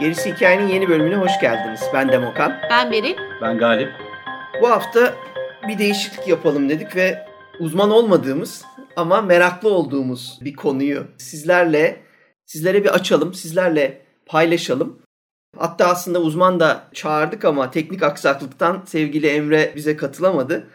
Gerisi Hikayenin yeni bölümüne hoş geldiniz. Ben Demokan. Ben Beril. Ben Galip. Bu hafta bir değişiklik yapalım dedik ve uzman olmadığımız ama meraklı olduğumuz bir konuyu sizlerle sizlere bir açalım, sizlerle paylaşalım. Hatta aslında uzman da çağırdık ama teknik aksaklıktan sevgili Emre bize katılamadı.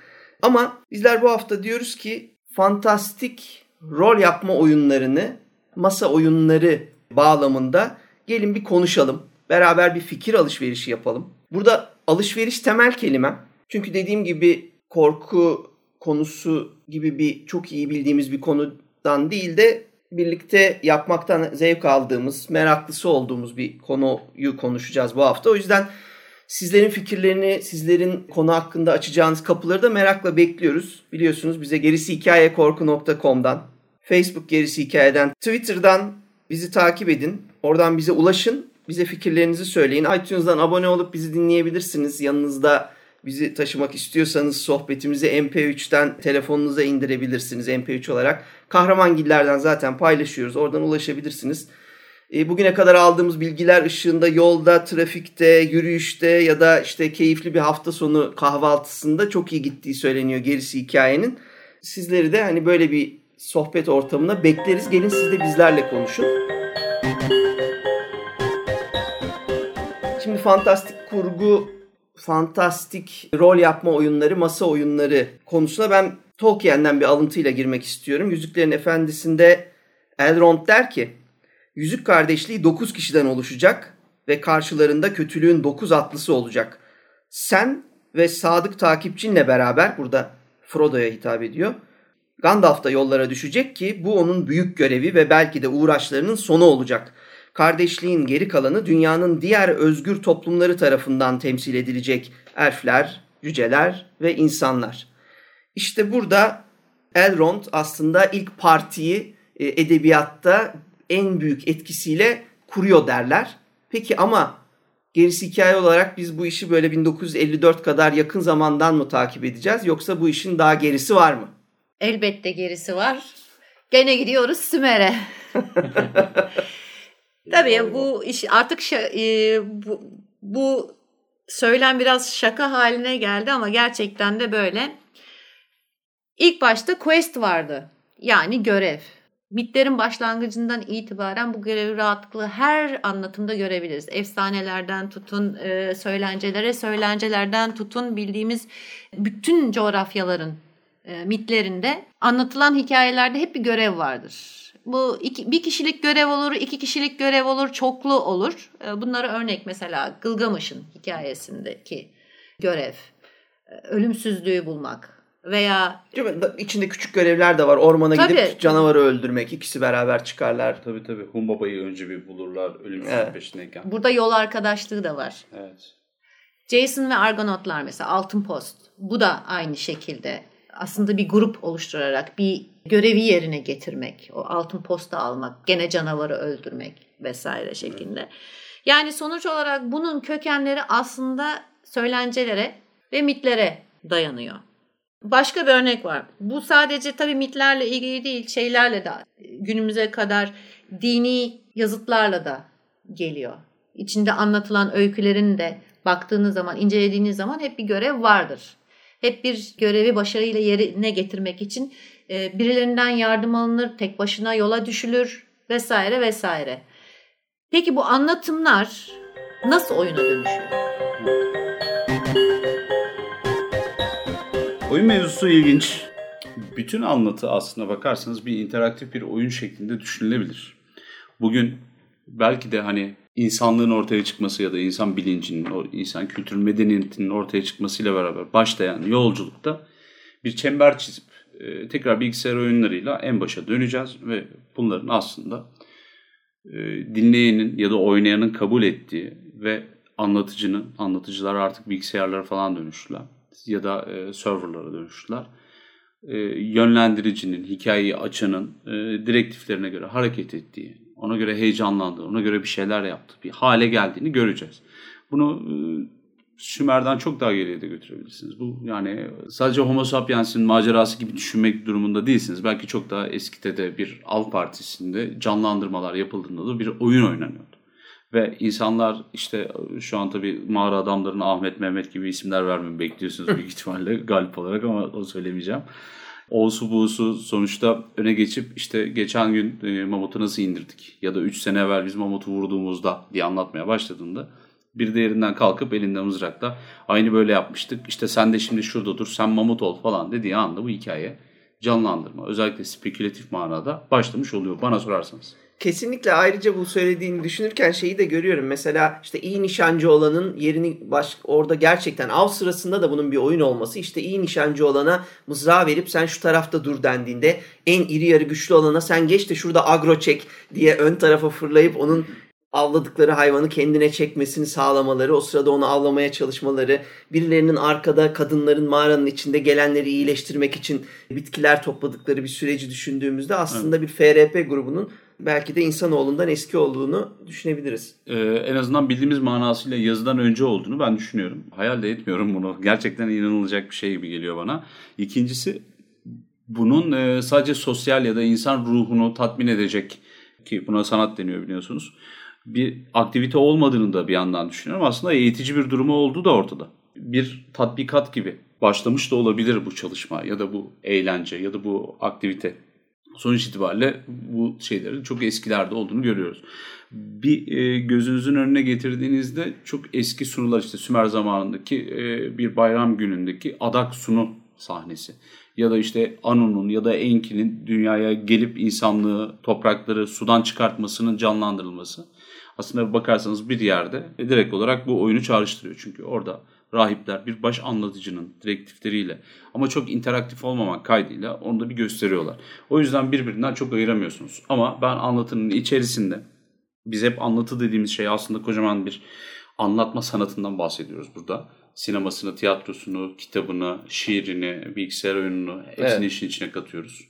Ama bizler bu hafta diyoruz ki fantastik rol yapma oyunlarını masa oyunları bağlamında gelin bir konuşalım. Beraber bir fikir alışverişi yapalım. Burada alışveriş temel kelimem. Çünkü dediğim gibi korku konusu gibi bir çok iyi bildiğimiz bir konudan değil de birlikte yapmaktan zevk aldığımız, meraklısı olduğumuz bir konuyu konuşacağız bu hafta. O yüzden sizlerin fikirlerini, sizlerin konu hakkında açacağınız kapıları da merakla bekliyoruz. Biliyorsunuz bize gerisi hikayekorku.com'dan, Facebook gerisi hikayeden, Twitter'dan bizi takip edin. Oradan bize ulaşın. Bize fikirlerinizi söyleyin. iTunes'dan abone olup bizi dinleyebilirsiniz. Yanınızda bizi taşımak istiyorsanız sohbetimizi MP3'ten telefonunuza indirebilirsiniz MP3 olarak. Kahramangillerden zaten paylaşıyoruz. Oradan ulaşabilirsiniz. E, bugüne kadar aldığımız bilgiler ışığında yolda, trafikte, yürüyüşte ya da işte keyifli bir hafta sonu kahvaltısında çok iyi gittiği söyleniyor gerisi hikayenin. Sizleri de hani böyle bir sohbet ortamına bekleriz. Gelin siz de bizlerle konuşun. Şimdi fantastik kurgu, fantastik rol yapma oyunları, masa oyunları konusuna ben Tolkien'den bir alıntıyla girmek istiyorum. Yüzüklerin Efendisi'nde Elrond der ki, Yüzük kardeşliği 9 kişiden oluşacak ve karşılarında kötülüğün 9 atlısı olacak. Sen ve sadık takipçinle beraber, burada Frodo'ya hitap ediyor, Gandalf da yollara düşecek ki bu onun büyük görevi ve belki de uğraşlarının sonu olacak. Kardeşliğin geri kalanı dünyanın diğer özgür toplumları tarafından temsil edilecek elfler, cüceler ve insanlar. İşte burada Elrond aslında ilk partiyi e, edebiyatta en büyük etkisiyle kuruyor derler. Peki ama gerisi hikaye olarak biz bu işi böyle 1954 kadar yakın zamandan mı takip edeceğiz yoksa bu işin daha gerisi var mı? Elbette gerisi var. Gene gidiyoruz Sümer'e. Tabii bu iş artık e, bu, bu söylem biraz şaka haline geldi ama gerçekten de böyle. İlk başta quest vardı. Yani görev. Mitlerin başlangıcından itibaren bu görevi rahatlıkla her anlatımda görebiliriz. Efsanelerden tutun e, söylencelere, söylencelerden tutun bildiğimiz bütün coğrafyaların e, mitlerinde anlatılan hikayelerde hep bir görev vardır. Bu iki, bir kişilik görev olur, iki kişilik görev olur, çoklu olur. E, bunlara örnek mesela Gılgamış'ın hikayesindeki görev, e, ölümsüzlüğü bulmak veya... içinde küçük görevler de var. Ormana tabii. gidip canavarı öldürmek. ikisi beraber çıkarlar. Tabii tabii. Humbaba'yı önce bir bulurlar ölümsüzlük evet. peşindeyken. Burada yol arkadaşlığı da var. Evet. Jason ve Argonautlar mesela Altın Post. Bu da aynı şekilde aslında bir grup oluşturarak bir görevi yerine getirmek, o altın posta almak, gene canavarı öldürmek vesaire şeklinde. Yani sonuç olarak bunun kökenleri aslında söylencelere ve mitlere dayanıyor. Başka bir örnek var. Bu sadece tabii mitlerle ilgili değil, şeylerle de günümüze kadar dini yazıtlarla da geliyor. İçinde anlatılan öykülerin de baktığınız zaman, incelediğiniz zaman hep bir görev vardır hep bir görevi başarıyla yerine getirmek için e, birilerinden yardım alınır, tek başına yola düşülür vesaire vesaire. Peki bu anlatımlar nasıl oyuna dönüşüyor? Oyun mevzusu ilginç. Bütün anlatı aslına bakarsanız bir interaktif bir oyun şeklinde düşünülebilir. Bugün belki de hani insanlığın ortaya çıkması ya da insan bilincinin, o insan kültür medeniyetinin ortaya çıkmasıyla beraber başlayan yolculukta bir çember çizip e, tekrar bilgisayar oyunlarıyla en başa döneceğiz ve bunların aslında e, dinleyenin ya da oynayanın kabul ettiği ve anlatıcının, anlatıcılar artık bilgisayarlara falan dönüştüler. ya da e, serverlara dönüştüler. E, yönlendiricinin, hikayeyi açanın direktiflerine göre hareket ettiği, ona göre heyecanlandığı, ona göre bir şeyler yaptığı bir hale geldiğini göreceğiz. Bunu e, Sümer'den çok daha geriye de götürebilirsiniz. Bu yani sadece Homo sapiens'in macerası gibi düşünmek durumunda değilsiniz. Belki çok daha eskide de bir av partisinde canlandırmalar yapıldığında da bir oyun oynanıyordu. Ve insanlar işte şu an tabii mağara adamlarına Ahmet Mehmet gibi isimler vermemi bekliyorsunuz büyük ihtimalle galip olarak ama o söylemeyeceğim. Olsu buğusu sonuçta öne geçip işte geçen gün e, mamutu nasıl indirdik ya da 3 sene evvel biz mamutu vurduğumuzda diye anlatmaya başladığında bir de yerinden kalkıp elinde mızrakla aynı böyle yapmıştık. İşte sen de şimdi şurada dur sen mamut ol falan dediği anda bu hikaye canlandırma özellikle spekülatif manada başlamış oluyor bana sorarsanız. Kesinlikle ayrıca bu söylediğini düşünürken şeyi de görüyorum. Mesela işte iyi nişancı olanın yerini baş, orada gerçekten av sırasında da bunun bir oyun olması. işte iyi nişancı olana mızrağı verip sen şu tarafta dur dendiğinde en iri yarı güçlü olana sen geç de şurada agro çek diye ön tarafa fırlayıp onun avladıkları hayvanı kendine çekmesini sağlamaları, o sırada onu avlamaya çalışmaları, birilerinin arkada kadınların mağaranın içinde gelenleri iyileştirmek için bitkiler topladıkları bir süreci düşündüğümüzde aslında evet. bir FRP grubunun belki de insanoğlundan eski olduğunu düşünebiliriz. Ee, en azından bildiğimiz manasıyla yazıdan önce olduğunu ben düşünüyorum. Hayal de etmiyorum bunu. Gerçekten inanılacak bir şey gibi geliyor bana. İkincisi bunun e, sadece sosyal ya da insan ruhunu tatmin edecek ki buna sanat deniyor biliyorsunuz bir aktivite olmadığını da bir yandan düşünüyorum. Aslında eğitici bir durumu olduğu da ortada. Bir tatbikat gibi başlamış da olabilir bu çalışma ya da bu eğlence ya da bu aktivite. Sonuç itibariyle bu şeylerin çok eskilerde olduğunu görüyoruz. Bir e, gözünüzün önüne getirdiğinizde çok eski sunular işte Sümer zamanındaki e, bir bayram günündeki adak sunu sahnesi ya da işte Anu'nun ya da Enki'nin dünyaya gelip insanlığı, toprakları sudan çıkartmasının canlandırılması aslında bakarsanız bir yerde direkt olarak bu oyunu çağrıştırıyor. Çünkü orada rahipler bir baş anlatıcının direktifleriyle ama çok interaktif olmamak kaydıyla onu da bir gösteriyorlar. O yüzden birbirinden çok ayıramıyorsunuz. Ama ben anlatının içerisinde biz hep anlatı dediğimiz şey aslında kocaman bir anlatma sanatından bahsediyoruz burada. Sinemasını, tiyatrosunu, kitabını, şiirini, bilgisayar oyununu hepsini evet. işin içine katıyoruz.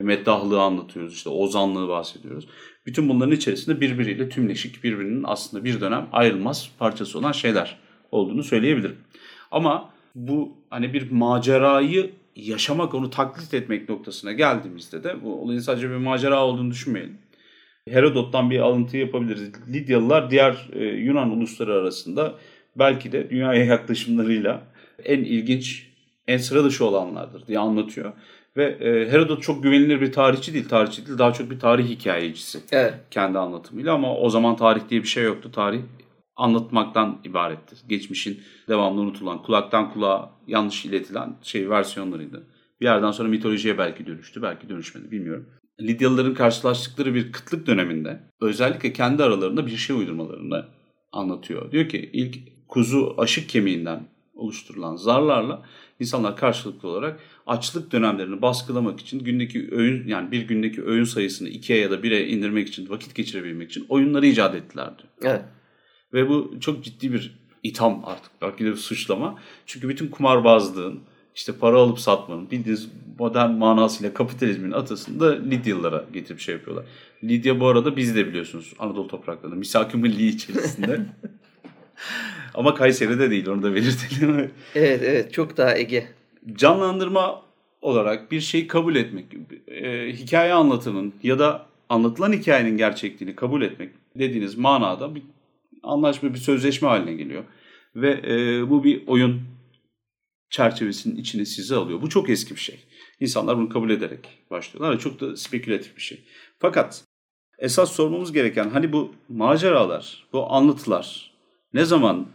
Meddahlığı anlatıyoruz, işte ozanlığı bahsediyoruz. Bütün bunların içerisinde birbiriyle tümleşik, birbirinin aslında bir dönem ayrılmaz parçası olan şeyler olduğunu söyleyebilirim. Ama bu hani bir macerayı yaşamak, onu taklit etmek noktasına geldiğimizde de bu olayın sadece bir macera olduğunu düşünmeyelim. Herodot'tan bir alıntı yapabiliriz. Lidyalılar diğer e, Yunan ulusları arasında belki de dünyaya yaklaşımlarıyla en ilginç, en sıra dışı olanlardır diye anlatıyor. Ve e, Herodot çok güvenilir bir tarihçi değil. Tarihçi değil daha çok bir tarih hikayecisi. Evet. Kendi anlatımıyla ama o zaman tarih diye bir şey yoktu. Tarih anlatmaktan ibaretti. Geçmişin devamlı unutulan, kulaktan kulağa yanlış iletilen şey versiyonlarıydı. Bir yerden sonra mitolojiye belki dönüştü, belki dönüşmedi bilmiyorum. Lidyalıların karşılaştıkları bir kıtlık döneminde özellikle kendi aralarında bir şey uydurmalarını anlatıyor. Diyor ki ilk kuzu aşık kemiğinden oluşturulan zarlarla insanlar karşılıklı olarak açlık dönemlerini baskılamak için gündeki öğün yani bir gündeki öğün sayısını ikiye ya da bire indirmek için vakit geçirebilmek için oyunları icat ettiler diyor. Evet. Ve bu çok ciddi bir itham artık belki de bir suçlama. Çünkü bütün kumarbazlığın işte para alıp satmanın bildiğiniz modern manasıyla kapitalizmin atasını da Lidyalılara getirip şey yapıyorlar. Lidya bu arada biz de biliyorsunuz Anadolu topraklarında misak-ı milli içerisinde. Ama Kayseri'de değil onu da belirtelim. evet evet çok daha Ege. Canlandırma olarak bir şeyi kabul etmek, e, hikaye anlatımın ya da anlatılan hikayenin gerçekliğini kabul etmek dediğiniz manada bir anlaşma, bir sözleşme haline geliyor. Ve e, bu bir oyun çerçevesinin içine sizi alıyor. Bu çok eski bir şey. İnsanlar bunu kabul ederek başlıyorlar. Çok da spekülatif bir şey. Fakat esas sormamız gereken hani bu maceralar, bu anlatılar ne zaman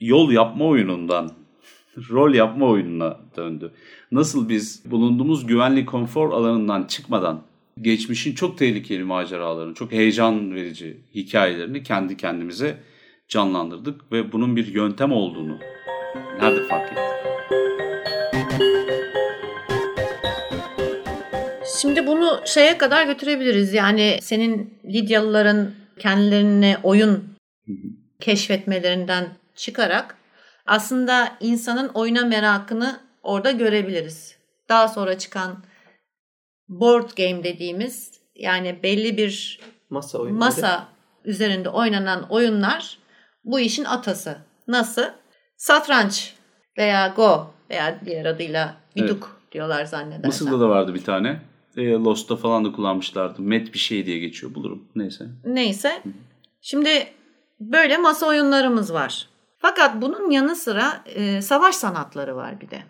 yol yapma oyunundan rol yapma oyununa döndü. Nasıl biz bulunduğumuz güvenli konfor alanından çıkmadan geçmişin çok tehlikeli maceralarını, çok heyecan verici hikayelerini kendi kendimize canlandırdık ve bunun bir yöntem olduğunu nerede fark ettik? Şimdi bunu şeye kadar götürebiliriz. Yani senin Lidyalıların kendilerine oyun keşfetmelerinden çıkarak aslında insanın oyuna merakını orada görebiliriz. Daha sonra çıkan board game dediğimiz yani belli bir Masa oyunları. masa üzerinde oynanan oyunlar bu işin atası. Nasıl? Satranç veya Go veya diğer adıyla Biduk diyorlar zannedersem. Mısır'da da vardı bir tane. E, Lost'ta falan da kullanmışlardı. Met bir şey diye geçiyor bulurum. Neyse. Neyse. Şimdi böyle masa oyunlarımız var. Fakat bunun yanı sıra e, savaş sanatları var bir de.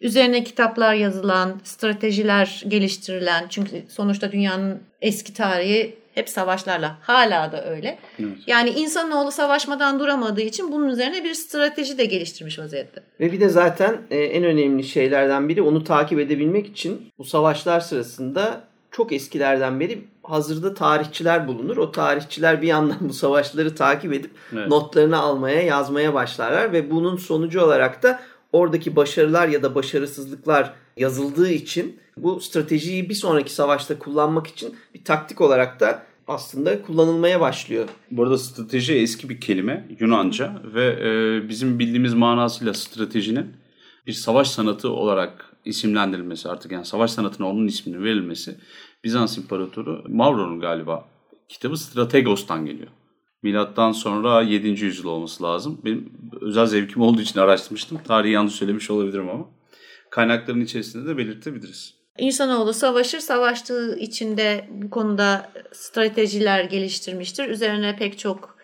Üzerine kitaplar yazılan, stratejiler geliştirilen. Çünkü sonuçta dünyanın eski tarihi hep savaşlarla. Hala da öyle. Evet. Yani insanoğlu savaşmadan duramadığı için bunun üzerine bir strateji de geliştirmiş vaziyette. Ve bir de zaten e, en önemli şeylerden biri onu takip edebilmek için bu savaşlar sırasında çok eskilerden beri hazırda tarihçiler bulunur. O tarihçiler bir yandan bu savaşları takip edip Evet. notlarını almaya, yazmaya başlarlar ve bunun sonucu olarak da oradaki başarılar ya da başarısızlıklar yazıldığı için bu stratejiyi bir sonraki savaşta kullanmak için bir taktik olarak da aslında kullanılmaya başlıyor. Bu arada strateji eski bir kelime Yunanca ve e, bizim bildiğimiz manasıyla stratejinin bir savaş sanatı olarak isimlendirilmesi artık yani savaş sanatına onun isminin verilmesi Bizans İmparatoru Mauro'nun galiba kitabı Strategos'tan geliyor. Milattan sonra 7. yüzyıl olması lazım. Benim özel zevkim olduğu için araştırmıştım. Tarihi yanlış söylemiş olabilirim ama. Kaynakların içerisinde de belirtebiliriz. İnsanoğlu savaşır, savaştığı için de bu konuda stratejiler geliştirmiştir. Üzerine pek çok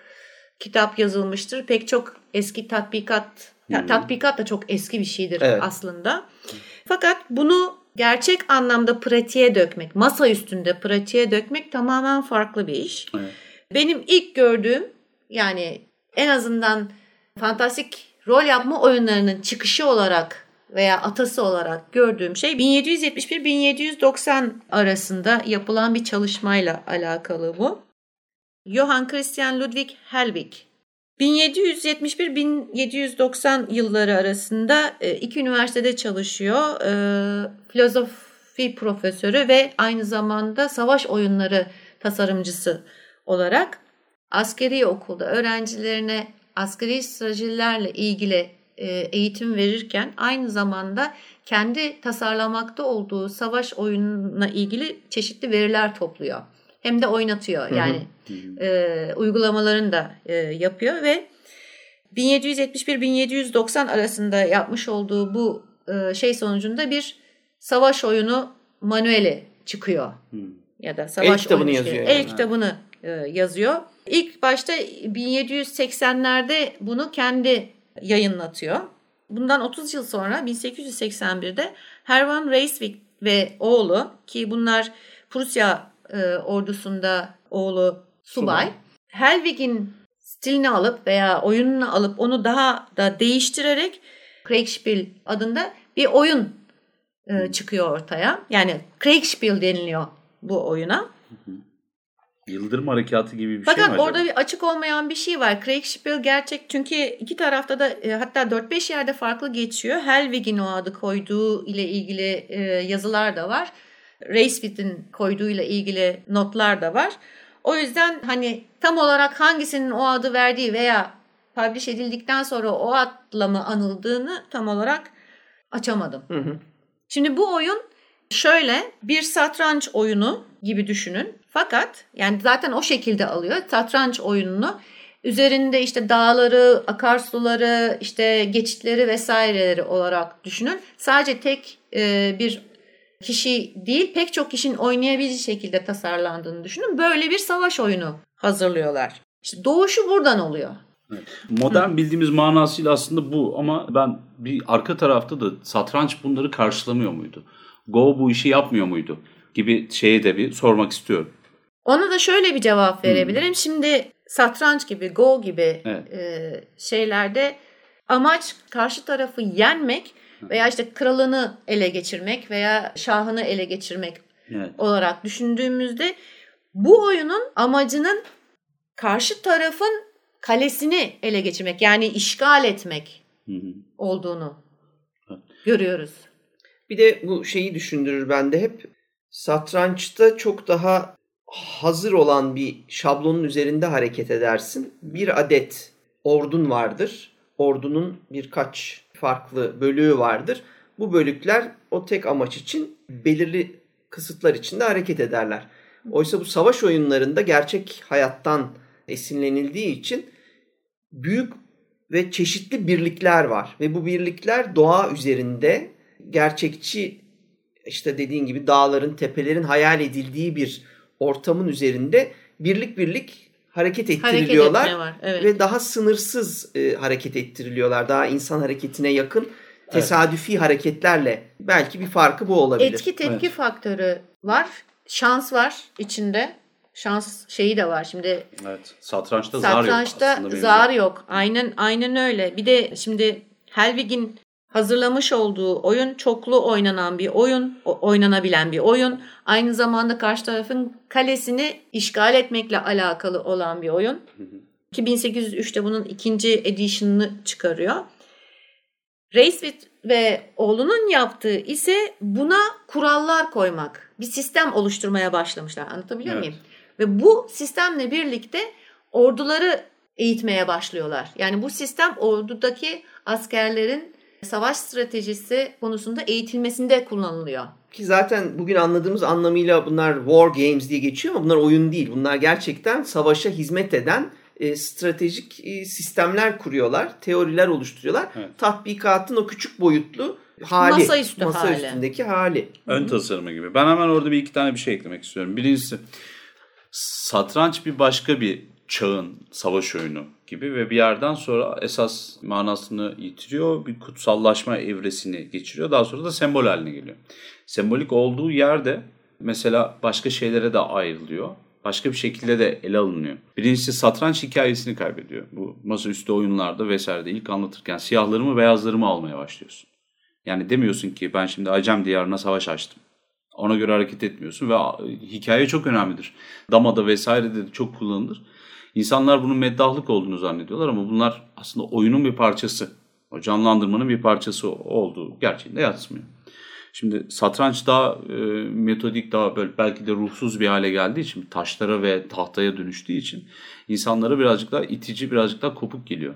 kitap yazılmıştır. Pek çok eski tatbikat, ta- tatbikat da çok eski bir şeydir Evet. aslında. Fakat bunu gerçek anlamda pratiğe dökmek, masa üstünde pratiğe dökmek tamamen farklı bir iş. Evet. Benim ilk gördüğüm yani en azından fantastik rol yapma oyunlarının çıkışı olarak veya atası olarak gördüğüm şey 1771-1790 arasında yapılan bir çalışmayla alakalı bu. Johann Christian Ludwig Helwig 1771-1790 yılları arasında e, iki üniversitede çalışıyor. E, Filozofi profesörü ve aynı zamanda savaş oyunları tasarımcısı olarak askeri okulda öğrencilerine askeri stratejilerle ilgili e, eğitim verirken aynı zamanda kendi tasarlamakta olduğu savaş oyununa ilgili çeşitli veriler topluyor. Hem de oynatıyor. Yani e, uygulamalarını da e, yapıyor ve 1771-1790 arasında yapmış olduğu bu e, şey sonucunda bir savaş oyunu manueli çıkıyor. Ya da savaş El kitabını oyunu yazıyor El yani. kitabını e, yazıyor. İlk başta 1780'lerde bunu kendi yayınlatıyor. Bundan 30 yıl sonra 1881'de Hermann Reiswig ve oğlu ki bunlar Prusya e, ordusunda oğlu subay. Subay. Helwig'in stilini alıp veya oyununu alıp onu daha da değiştirerek Kriegspiel adında bir oyun e, çıkıyor ortaya. Yani Kriegspiel deniliyor bu oyuna. Yıldırım harekatı gibi bir şey Fakat mi acaba? orada bir açık olmayan bir şey var. Kriegspiel gerçek çünkü iki tarafta da e, hatta 4-5 yerde farklı geçiyor. Helwig'in o adı koyduğu ile ilgili e, yazılar da var. Reiswit'in koyduğuyla ilgili notlar da var. O yüzden hani tam olarak hangisinin o adı verdiği veya publish edildikten sonra o adla mı anıldığını tam olarak açamadım. Hı hı. Şimdi bu oyun şöyle bir satranç oyunu gibi düşünün. Fakat yani zaten o şekilde alıyor satranç oyununu. Üzerinde işte dağları, akarsuları, işte geçitleri vesaireleri olarak düşünün. Sadece tek e, bir kişi değil pek çok kişinin oynayabileceği şekilde tasarlandığını düşünün. Böyle bir savaş oyunu hazırlıyorlar. İşte doğuşu buradan oluyor. Modern bildiğimiz manasıyla aslında bu ama ben bir arka tarafta da satranç bunları karşılamıyor muydu? Go bu işi yapmıyor muydu? Gibi şeye de bir sormak istiyorum. Ona da şöyle bir cevap verebilirim. Şimdi satranç gibi, go gibi Evet. e, şeylerde amaç karşı tarafı yenmek veya işte kralını ele geçirmek veya şahını ele geçirmek Evet. olarak düşündüğümüzde bu oyunun amacının karşı tarafın kalesini ele geçirmek yani işgal etmek Hı hı. olduğunu Evet. görüyoruz. Bir de bu şeyi düşündürür bende hep. Satrançta çok daha hazır olan bir şablonun üzerinde hareket edersin. Bir adet ordun vardır. ordunun birkaç farklı bölüğü vardır. Bu bölükler o tek amaç için belirli kısıtlar içinde hareket ederler. Oysa bu savaş oyunlarında gerçek hayattan esinlenildiği için büyük ve çeşitli birlikler var ve bu birlikler doğa üzerinde gerçekçi işte dediğin gibi dağların, tepelerin hayal edildiği bir ortamın üzerinde birlik birlik hareket ettiriliyorlar Hareket var, evet. ve daha sınırsız e, hareket ettiriliyorlar. Daha insan hareketine yakın tesadüfi hareketlerle belki bir farkı bu olabilir. Etki tepki Evet. faktörü var. Şans var içinde. Şans şeyi de var. Şimdi Evet. Satrançta zar yok. satrançta zar. yok. Aynen aynen öyle. Bir de şimdi Helvig'in hazırlamış olduğu oyun çoklu oynanan bir oyun, oynanabilen bir oyun. Aynı zamanda karşı tarafın kalesini işgal etmekle alakalı olan bir oyun. 2803'te bunun ikinci edition'ını çıkarıyor. Racewit ve oğlunun yaptığı ise buna kurallar koymak, bir sistem oluşturmaya başlamışlar. Anlatabiliyor Evet. muyum? Ve bu sistemle birlikte orduları eğitmeye başlıyorlar. Yani bu sistem ordudaki askerlerin savaş stratejisi konusunda eğitilmesinde kullanılıyor. Ki zaten bugün anladığımız anlamıyla bunlar war games diye geçiyor ama bunlar oyun değil. Bunlar gerçekten savaşa hizmet eden e, stratejik e, sistemler kuruyorlar, teoriler oluşturuyorlar. Evet. Tatbikatın o küçük boyutlu hali, Masaüstü masa hali. üstündeki hali. Ön tasarımı gibi. Ben hemen orada bir iki tane bir şey eklemek istiyorum. Birincisi satranç bir başka bir çağın savaş oyunu gibi ve bir yerden sonra esas manasını yitiriyor. Bir kutsallaşma evresini geçiriyor. Daha sonra da sembol haline geliyor. Sembolik olduğu yerde mesela başka şeylere de ayrılıyor. Başka bir şekilde de ele alınıyor. Birincisi satranç hikayesini kaybediyor. Bu masaüstü oyunlarda vesairede ilk anlatırken siyahlarımı beyazlarımı almaya başlıyorsun. Yani demiyorsun ki ben şimdi Acem diyarına savaş açtım. Ona göre hareket etmiyorsun ve hikaye çok önemlidir. Damada vesairede de çok kullanılır. İnsanlar bunun meddahlık olduğunu zannediyorlar ama bunlar aslında oyunun bir parçası. O canlandırmanın bir parçası olduğu gerçeğinde yatsmıyor. Şimdi satranç daha e, metodik daha böyle belki de ruhsuz bir hale geldiği için taşlara ve tahtaya dönüştüğü için insanlara birazcık daha itici birazcık daha kopuk geliyor.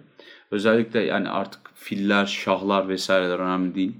Özellikle yani artık filler, şahlar vesaireler önemli değil.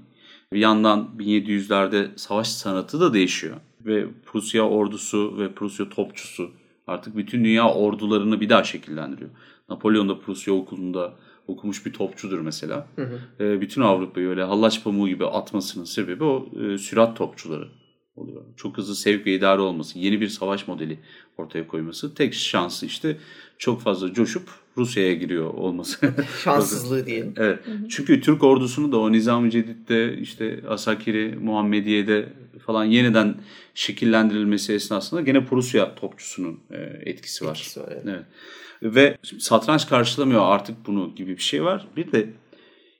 Bir yandan 1700'lerde savaş sanatı da değişiyor. Ve Prusya ordusu ve Prusya topçusu artık bütün dünya ordularını bir daha şekillendiriyor. Napolyon da Prusya okulunda okumuş bir topçudur mesela. Hı hı. E, bütün Avrupa'yı öyle hallaç pamuğu gibi atmasının sebebi o e, sürat topçuları oluyor. Çok hızlı sevk ve idare olması, yeni bir savaş modeli ortaya koyması. Tek şansı işte çok fazla coşup Rusya'ya giriyor olması. Şanssızlığı diyelim. Evet. Çünkü Türk ordusunu da o Nizam-ı Cedid'de işte Asakiri, Muhammediye'de falan yeniden şekillendirilmesi esnasında gene Prusya topçusunun e, etkisi var. Etkisi var, evet. Evet. Ve satranç karşılamıyor artık bunu gibi bir şey var. Bir de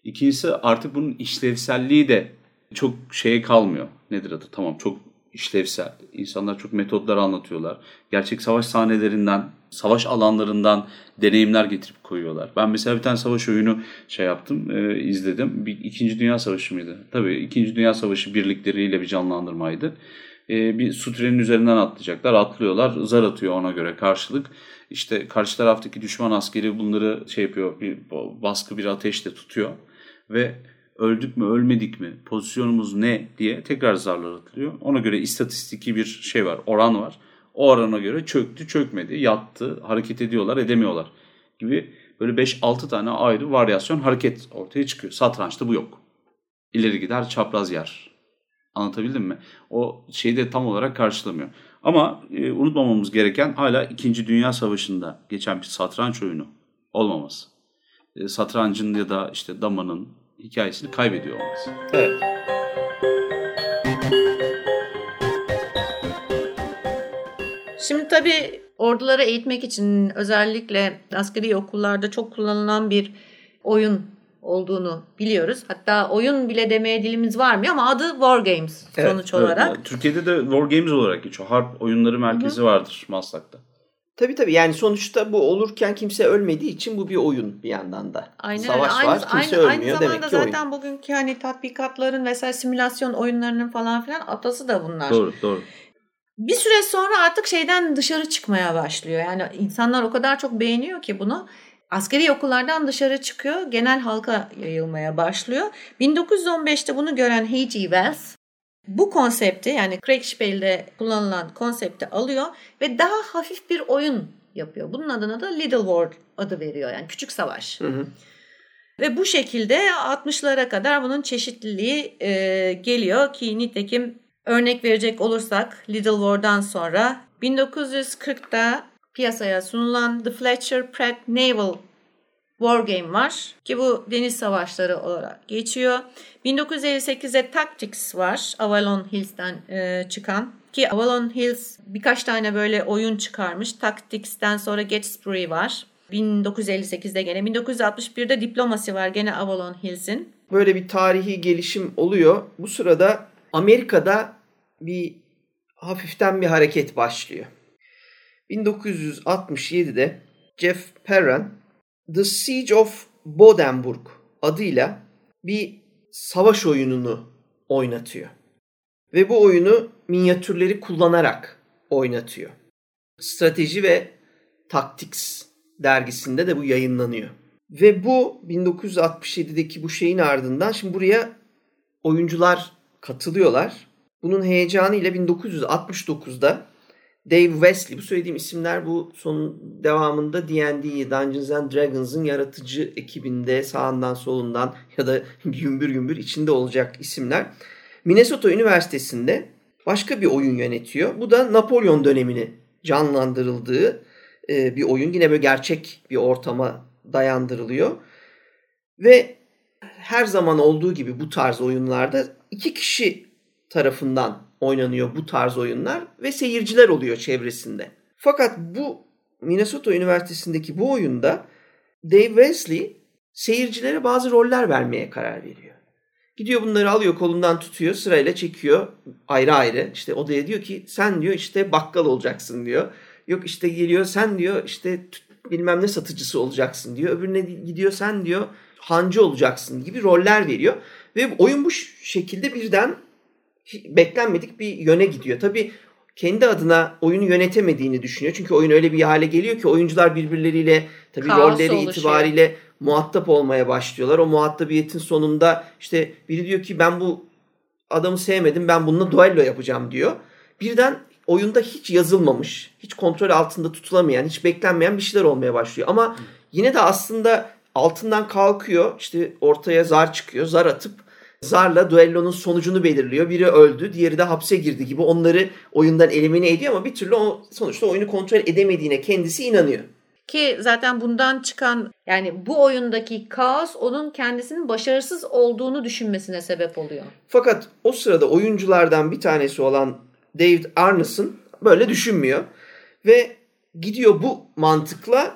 ikincisi artık bunun işlevselliği de çok şeye kalmıyor. Nedir adı? Tamam çok işlevsel. İnsanlar çok metotlar anlatıyorlar. Gerçek savaş sahnelerinden, savaş alanlarından deneyimler getirip koyuyorlar. Ben mesela bir tane savaş oyunu şey yaptım, e, izledim. Bir, İkinci Dünya Savaşı mıydı? Tabii İkinci Dünya Savaşı birlikleriyle bir canlandırmaydı. E, bir su trenin üzerinden atlayacaklar. Atlıyorlar. Zar atıyor ona göre karşılık. İşte karşı taraftaki düşman askeri bunları şey yapıyor. Bir baskı bir ateşle tutuyor. Ve öldük mü ölmedik mi pozisyonumuz ne diye tekrar zarlar atılıyor. Ona göre istatistiki bir şey var oran var. O orana göre çöktü çökmedi yattı hareket ediyorlar edemiyorlar gibi böyle 5-6 tane ayrı varyasyon hareket ortaya çıkıyor. Satrançta bu yok. İleri gider çapraz yer. Anlatabildim mi? O şeyi de tam olarak karşılamıyor. Ama e, unutmamamız gereken hala 2. Dünya Savaşı'nda geçen bir satranç oyunu olmaması. E, satrancın ya da işte damanın hikayesini kaybediyor olması. Evet. Şimdi tabii orduları eğitmek için özellikle askeri okullarda çok kullanılan bir oyun olduğunu biliyoruz. Hatta oyun bile demeye dilimiz varmıyor ama adı War Games Evet, sonuç Evet, olarak. yani Türkiye'de de War Games olarak geçiyor. Harp oyunları merkezi vardır Maslak'ta. Tabii tabii yani sonuçta bu olurken kimse ölmediği için bu bir oyun bir yandan da. Aynen Savaş öyle. var aynı, kimse aynı, ölmüyor aynı demek zamanda ki oyun. zaten bugünkü hani tatbikatların vesaire simülasyon oyunlarının falan filan atası da bunlar. Doğru doğru. Bir süre sonra artık şeyden dışarı çıkmaya başlıyor. Yani insanlar o kadar çok beğeniyor ki bunu. askeri okullardan dışarı çıkıyor. Genel halka yayılmaya başlıyor. 1915'te bunu gören H.G. Wells bu konsepti yani Kriegspiel'de kullanılan konsepti alıyor ve daha hafif bir oyun yapıyor. Bunun adına da Little War adı veriyor yani küçük savaş. Hı hı. Ve bu şekilde 60'lara kadar bunun çeşitliliği e, geliyor ki nitekim örnek verecek olursak Little War'dan sonra 1940'da piyasaya sunulan The Fletcher Pratt Naval War Game var ki bu deniz savaşları olarak geçiyor. 1958'de Tactics var Avalon Hills'ten e, çıkan ki Avalon Hills birkaç tane böyle oyun çıkarmış. Tactics'ten sonra Gatsby var. 1958'de gene 1961'de Diplomasi var gene Avalon Hills'in. Böyle bir tarihi gelişim oluyor. Bu sırada Amerika'da bir hafiften bir hareket başlıyor. 1967'de Jeff Perren The Siege of Bodenburg adıyla bir savaş oyununu oynatıyor. Ve bu oyunu minyatürleri kullanarak oynatıyor. Strateji ve Tactics dergisinde de bu yayınlanıyor. Ve bu 1967'deki bu şeyin ardından şimdi buraya oyuncular katılıyorlar. Bunun heyecanı ile 1969'da Dave Wesley bu söylediğim isimler bu son devamında D&D Dungeons and Dragons'ın yaratıcı ekibinde sağından solundan ya da gümbür gümbür içinde olacak isimler. Minnesota Üniversitesi'nde başka bir oyun yönetiyor. Bu da Napolyon dönemini canlandırıldığı e, bir oyun. Yine böyle gerçek bir ortama dayandırılıyor. Ve her zaman olduğu gibi bu tarz oyunlarda iki kişi tarafından oynanıyor bu tarz oyunlar ve seyirciler oluyor çevresinde. Fakat bu Minnesota Üniversitesi'ndeki bu oyunda Dave Wesley seyircilere bazı roller vermeye karar veriyor. Gidiyor bunları alıyor kolundan tutuyor sırayla çekiyor ayrı ayrı. İşte odaya diyor ki sen diyor işte bakkal olacaksın diyor. Yok işte geliyor sen diyor işte bilmem ne satıcısı olacaksın diyor. Öbürüne gidiyor sen diyor hancı olacaksın gibi roller veriyor. Ve oyun bu şekilde birden beklenmedik bir yöne gidiyor. Tabii kendi adına oyunu yönetemediğini düşünüyor. Çünkü oyun öyle bir hale geliyor ki oyuncular birbirleriyle tabii Kaos rolleri oluşuyor. itibariyle muhatap olmaya başlıyorlar. O muhatabiyetin sonunda işte biri diyor ki ben bu adamı sevmedim ben bununla duello yapacağım diyor. Birden oyunda hiç yazılmamış, hiç kontrol altında tutulamayan, hiç beklenmeyen bir şeyler olmaya başlıyor. Ama yine de aslında altından kalkıyor. İşte ortaya zar çıkıyor. Zar atıp zarla duellonun sonucunu belirliyor. Biri öldü, diğeri de hapse girdi gibi onları oyundan elimine ediyor ama bir türlü o sonuçta oyunu kontrol edemediğine kendisi inanıyor. Ki zaten bundan çıkan yani bu oyundaki kaos onun kendisinin başarısız olduğunu düşünmesine sebep oluyor. Fakat o sırada oyunculardan bir tanesi olan David Arneson böyle düşünmüyor. Ve gidiyor bu mantıkla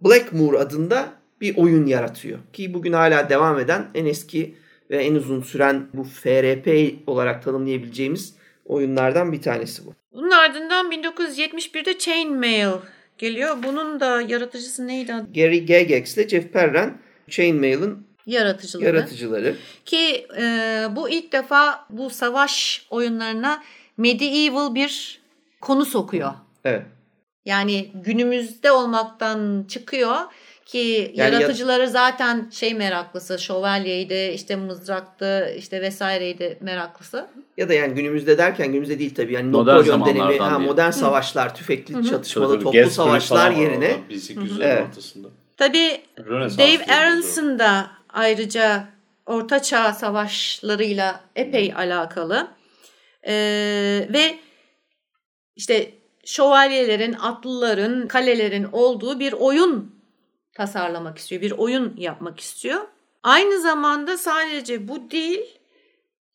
Blackmoor adında bir oyun yaratıyor. Ki bugün hala devam eden en eski ve en uzun süren bu FRP olarak tanımlayabileceğimiz oyunlardan bir tanesi bu. Bunun ardından 1971'de Chainmail geliyor. Bunun da yaratıcısı neydi? Gary Gygax ile Jeff Perren Chainmail'ın yaratıcıları. yaratıcıları. Ki e, bu ilk defa bu savaş oyunlarına medieval bir konu sokuyor. Evet. Yani günümüzde olmaktan çıkıyor ki yani yaratıcıları ya... zaten şey meraklısı, şövalyeydi, işte mızraktı, işte vesaireydi meraklısı. Ya da yani günümüzde derken günümüzde değil tabii. Yani modern Napolyon dönemi, ha, modern savaşlar, tüfekli Hı-hı. çatışmalı tabii, toplu savaşlar yerine. 1800'lerin evet. ortasında. Tabii Dave Aronson da ayrıca Orta Çağ savaşlarıyla epey alakalı. Ee, ve işte şövalyelerin, atlıların, kalelerin olduğu bir oyun tasarlamak istiyor. Bir oyun yapmak istiyor. Aynı zamanda sadece bu değil,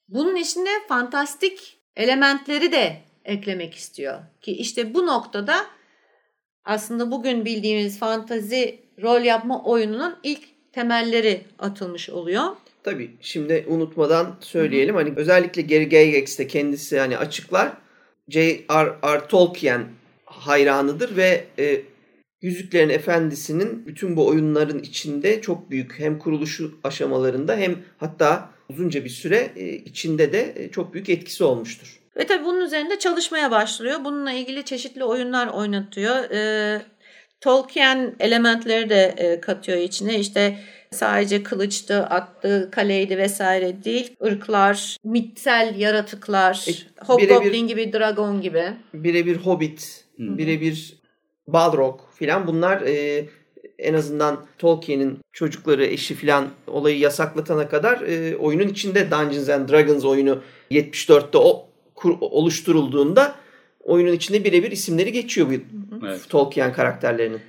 bunun içinde fantastik elementleri de eklemek istiyor. Ki işte bu noktada aslında bugün bildiğimiz fantazi rol yapma oyununun ilk temelleri atılmış oluyor. Tabii şimdi unutmadan söyleyelim. Hani özellikle Gary Gygax de kendisi hani açıklar. J.R.R. Tolkien hayranıdır ve e, Yüzüklerin Efendisi'nin bütün bu oyunların içinde çok büyük hem kuruluşu aşamalarında hem hatta uzunca bir süre e, içinde de e, çok büyük etkisi olmuştur. Ve tabii bunun üzerinde çalışmaya başlıyor. Bununla ilgili çeşitli oyunlar oynatıyor. Ee, Tolkien elementleri de e, katıyor içine. İşte sadece kılıçtı, attı, kaleydi vesaire değil. Irklar, mitsel yaratıklar, E, Hobgoblin gibi, Dragon gibi. Birebir Hobbit, birebir Balrog filan bunlar e, en azından Tolkien'in çocukları, eşi filan olayı yasaklatana kadar e, oyunun içinde Dungeons and Dragons oyunu 74'te o kur- oluşturulduğunda oyunun içinde birebir isimleri geçiyor bu Evet. Tolkien karakterlerinin.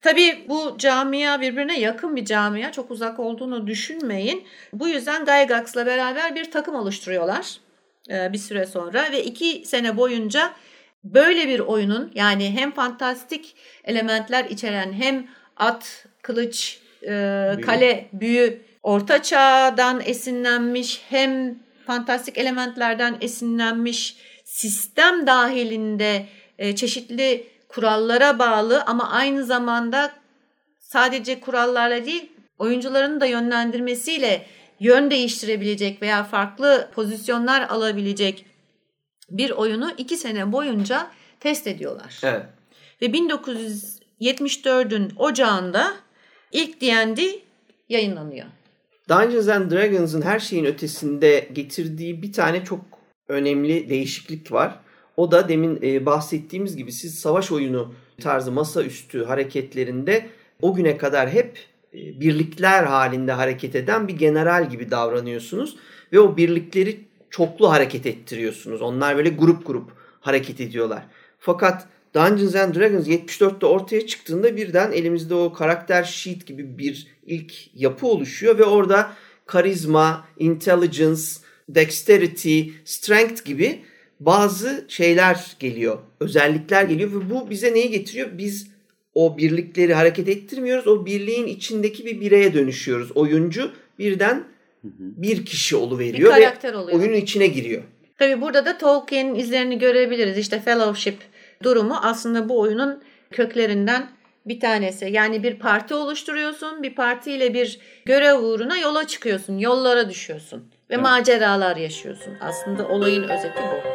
Tabii bu camia birbirine yakın bir camia. Çok uzak olduğunu düşünmeyin. Bu yüzden Gygax'la beraber bir takım oluşturuyorlar e, bir süre sonra. Ve iki sene boyunca böyle bir oyunun yani hem fantastik elementler içeren hem at, kılıç, e, kale, büyü, orta çağdan esinlenmiş hem fantastik elementlerden esinlenmiş sistem dahilinde e, çeşitli kurallara bağlı ama aynı zamanda sadece kurallarla değil oyuncuların da yönlendirmesiyle yön değiştirebilecek veya farklı pozisyonlar alabilecek bir oyunu iki sene boyunca test ediyorlar. Evet. Ve 1974'ün ocağında ilk D&D yayınlanıyor. Dungeons and Dragons'ın her şeyin ötesinde getirdiği bir tane çok önemli değişiklik var. O da demin e, bahsettiğimiz gibi siz savaş oyunu tarzı masaüstü hareketlerinde o güne kadar hep e, birlikler halinde hareket eden bir general gibi davranıyorsunuz ve o birlikleri çoklu hareket ettiriyorsunuz. Onlar böyle grup grup hareket ediyorlar. Fakat Dungeons and Dragons 74'te ortaya çıktığında birden elimizde o karakter sheet gibi bir ilk yapı oluşuyor ve orada karizma, intelligence, dexterity, strength gibi bazı şeyler geliyor. Özellikler geliyor ve bu bize neyi getiriyor? Biz o birlikleri hareket ettirmiyoruz. O birliğin içindeki bir bireye dönüşüyoruz. Oyuncu birden bir kişi oluveriyor Bir ve karakter oluyor. oyunun içine giriyor. Tabii burada da Tolkien'in izlerini görebiliriz. İşte fellowship durumu aslında bu oyunun köklerinden bir tanesi. Yani bir parti oluşturuyorsun. Bir partiyle bir görev uğruna yola çıkıyorsun. Yollara düşüyorsun. Ve maceralar yaşıyorsun. Aslında olayın özeti bu.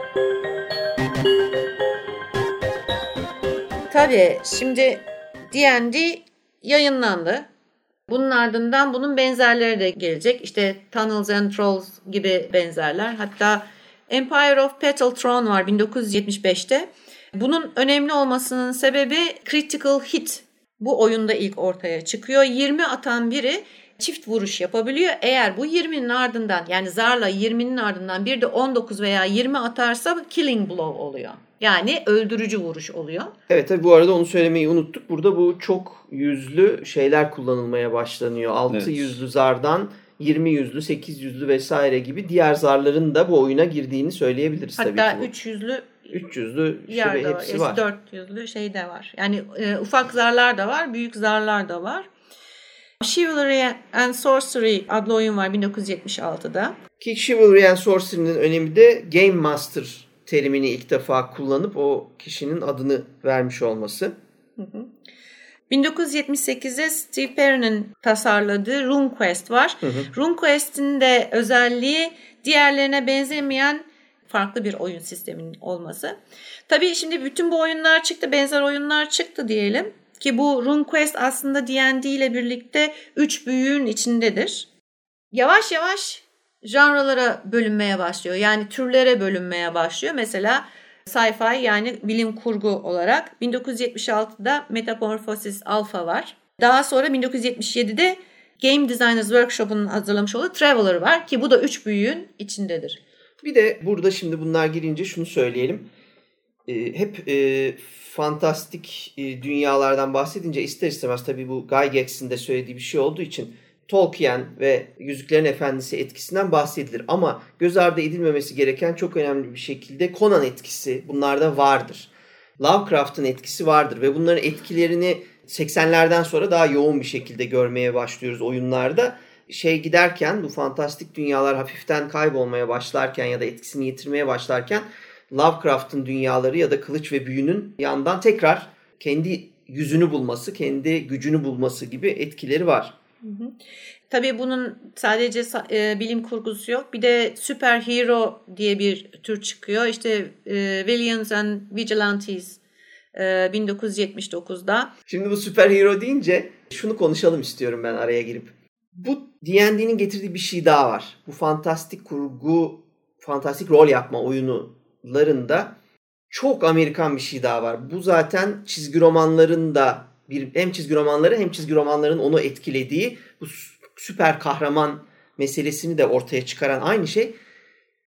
Tabii şimdi D&D yayınlandı. Bunun ardından bunun benzerleri de gelecek. İşte Tunnels and Trolls gibi benzerler. Hatta Empire of Petaltron var 1975'te. Bunun önemli olmasının sebebi Critical Hit. Bu oyunda ilk ortaya çıkıyor. 20 atan biri çift vuruş yapabiliyor. Eğer bu 20'nin ardından yani zarla 20'nin ardından bir de 19 veya 20 atarsa killing blow oluyor. Yani öldürücü vuruş oluyor. Evet tabii bu arada onu söylemeyi unuttuk. Burada bu çok yüzlü şeyler kullanılmaya başlanıyor. 6 Evet. yüzlü zardan 20 yüzlü, 8 yüzlü vesaire gibi diğer zarların da bu oyuna girdiğini söyleyebiliriz tabii Hatta ki. bu. 300'lü 300'lü şey yer de var. hepsi var. 400'lü şey de var. Yani e, ufak zarlar da var, büyük zarlar da var. Chivalry and Sorcery adlı oyun var 1976'da. Ki Chivalry and Sorcery'nin önemi de Game Master terimini ilk defa kullanıp o kişinin adını vermiş olması. 1978'de Steve Perry'nin tasarladığı RuneQuest var. RuneQuest'in de özelliği diğerlerine benzemeyen farklı bir oyun sisteminin olması. Tabii şimdi bütün bu oyunlar çıktı, benzer oyunlar çıktı diyelim. Ki bu RuneQuest aslında D&D ile birlikte üç büyüğün içindedir. Yavaş yavaş janralara bölünmeye başlıyor. Yani türlere bölünmeye başlıyor. Mesela sci-fi yani bilim kurgu olarak 1976'da Metamorphosis Alpha var. Daha sonra 1977'de Game Designers Workshop'un hazırlamış olduğu Traveler var ki bu da üç büyüğün içindedir. Bir de burada şimdi bunlar girince şunu söyleyelim. Ee, hep e, fantastik e, dünyalardan bahsedince ister istemez tabii bu Guy Gygax'in de söylediği bir şey olduğu için Tolkien ve Yüzüklerin Efendisi etkisinden bahsedilir. Ama göz ardı edilmemesi gereken çok önemli bir şekilde Conan etkisi bunlarda vardır. Lovecraft'ın etkisi vardır ve bunların etkilerini 80'lerden sonra daha yoğun bir şekilde görmeye başlıyoruz oyunlarda. Şey giderken bu fantastik dünyalar hafiften kaybolmaya başlarken ya da etkisini yitirmeye başlarken Lovecraft'ın dünyaları ya da kılıç ve büyünün yandan tekrar kendi yüzünü bulması, kendi gücünü bulması gibi etkileri var. Tabii bunun sadece sa- e, bilim kurgusu yok. Bir de superhero diye bir tür çıkıyor. İşte e, Villains and Vigilantes e, 1979'da. Şimdi bu süper hero deyince şunu konuşalım istiyorum ben araya girip. Bu D&D'nin getirdiği bir şey daha var. Bu fantastik kurgu, fantastik rol yapma oyunlarında çok Amerikan bir şey daha var. Bu zaten çizgi romanların da bir hem çizgi romanları hem çizgi romanların onu etkilediği bu süper kahraman meselesini de ortaya çıkaran aynı şey.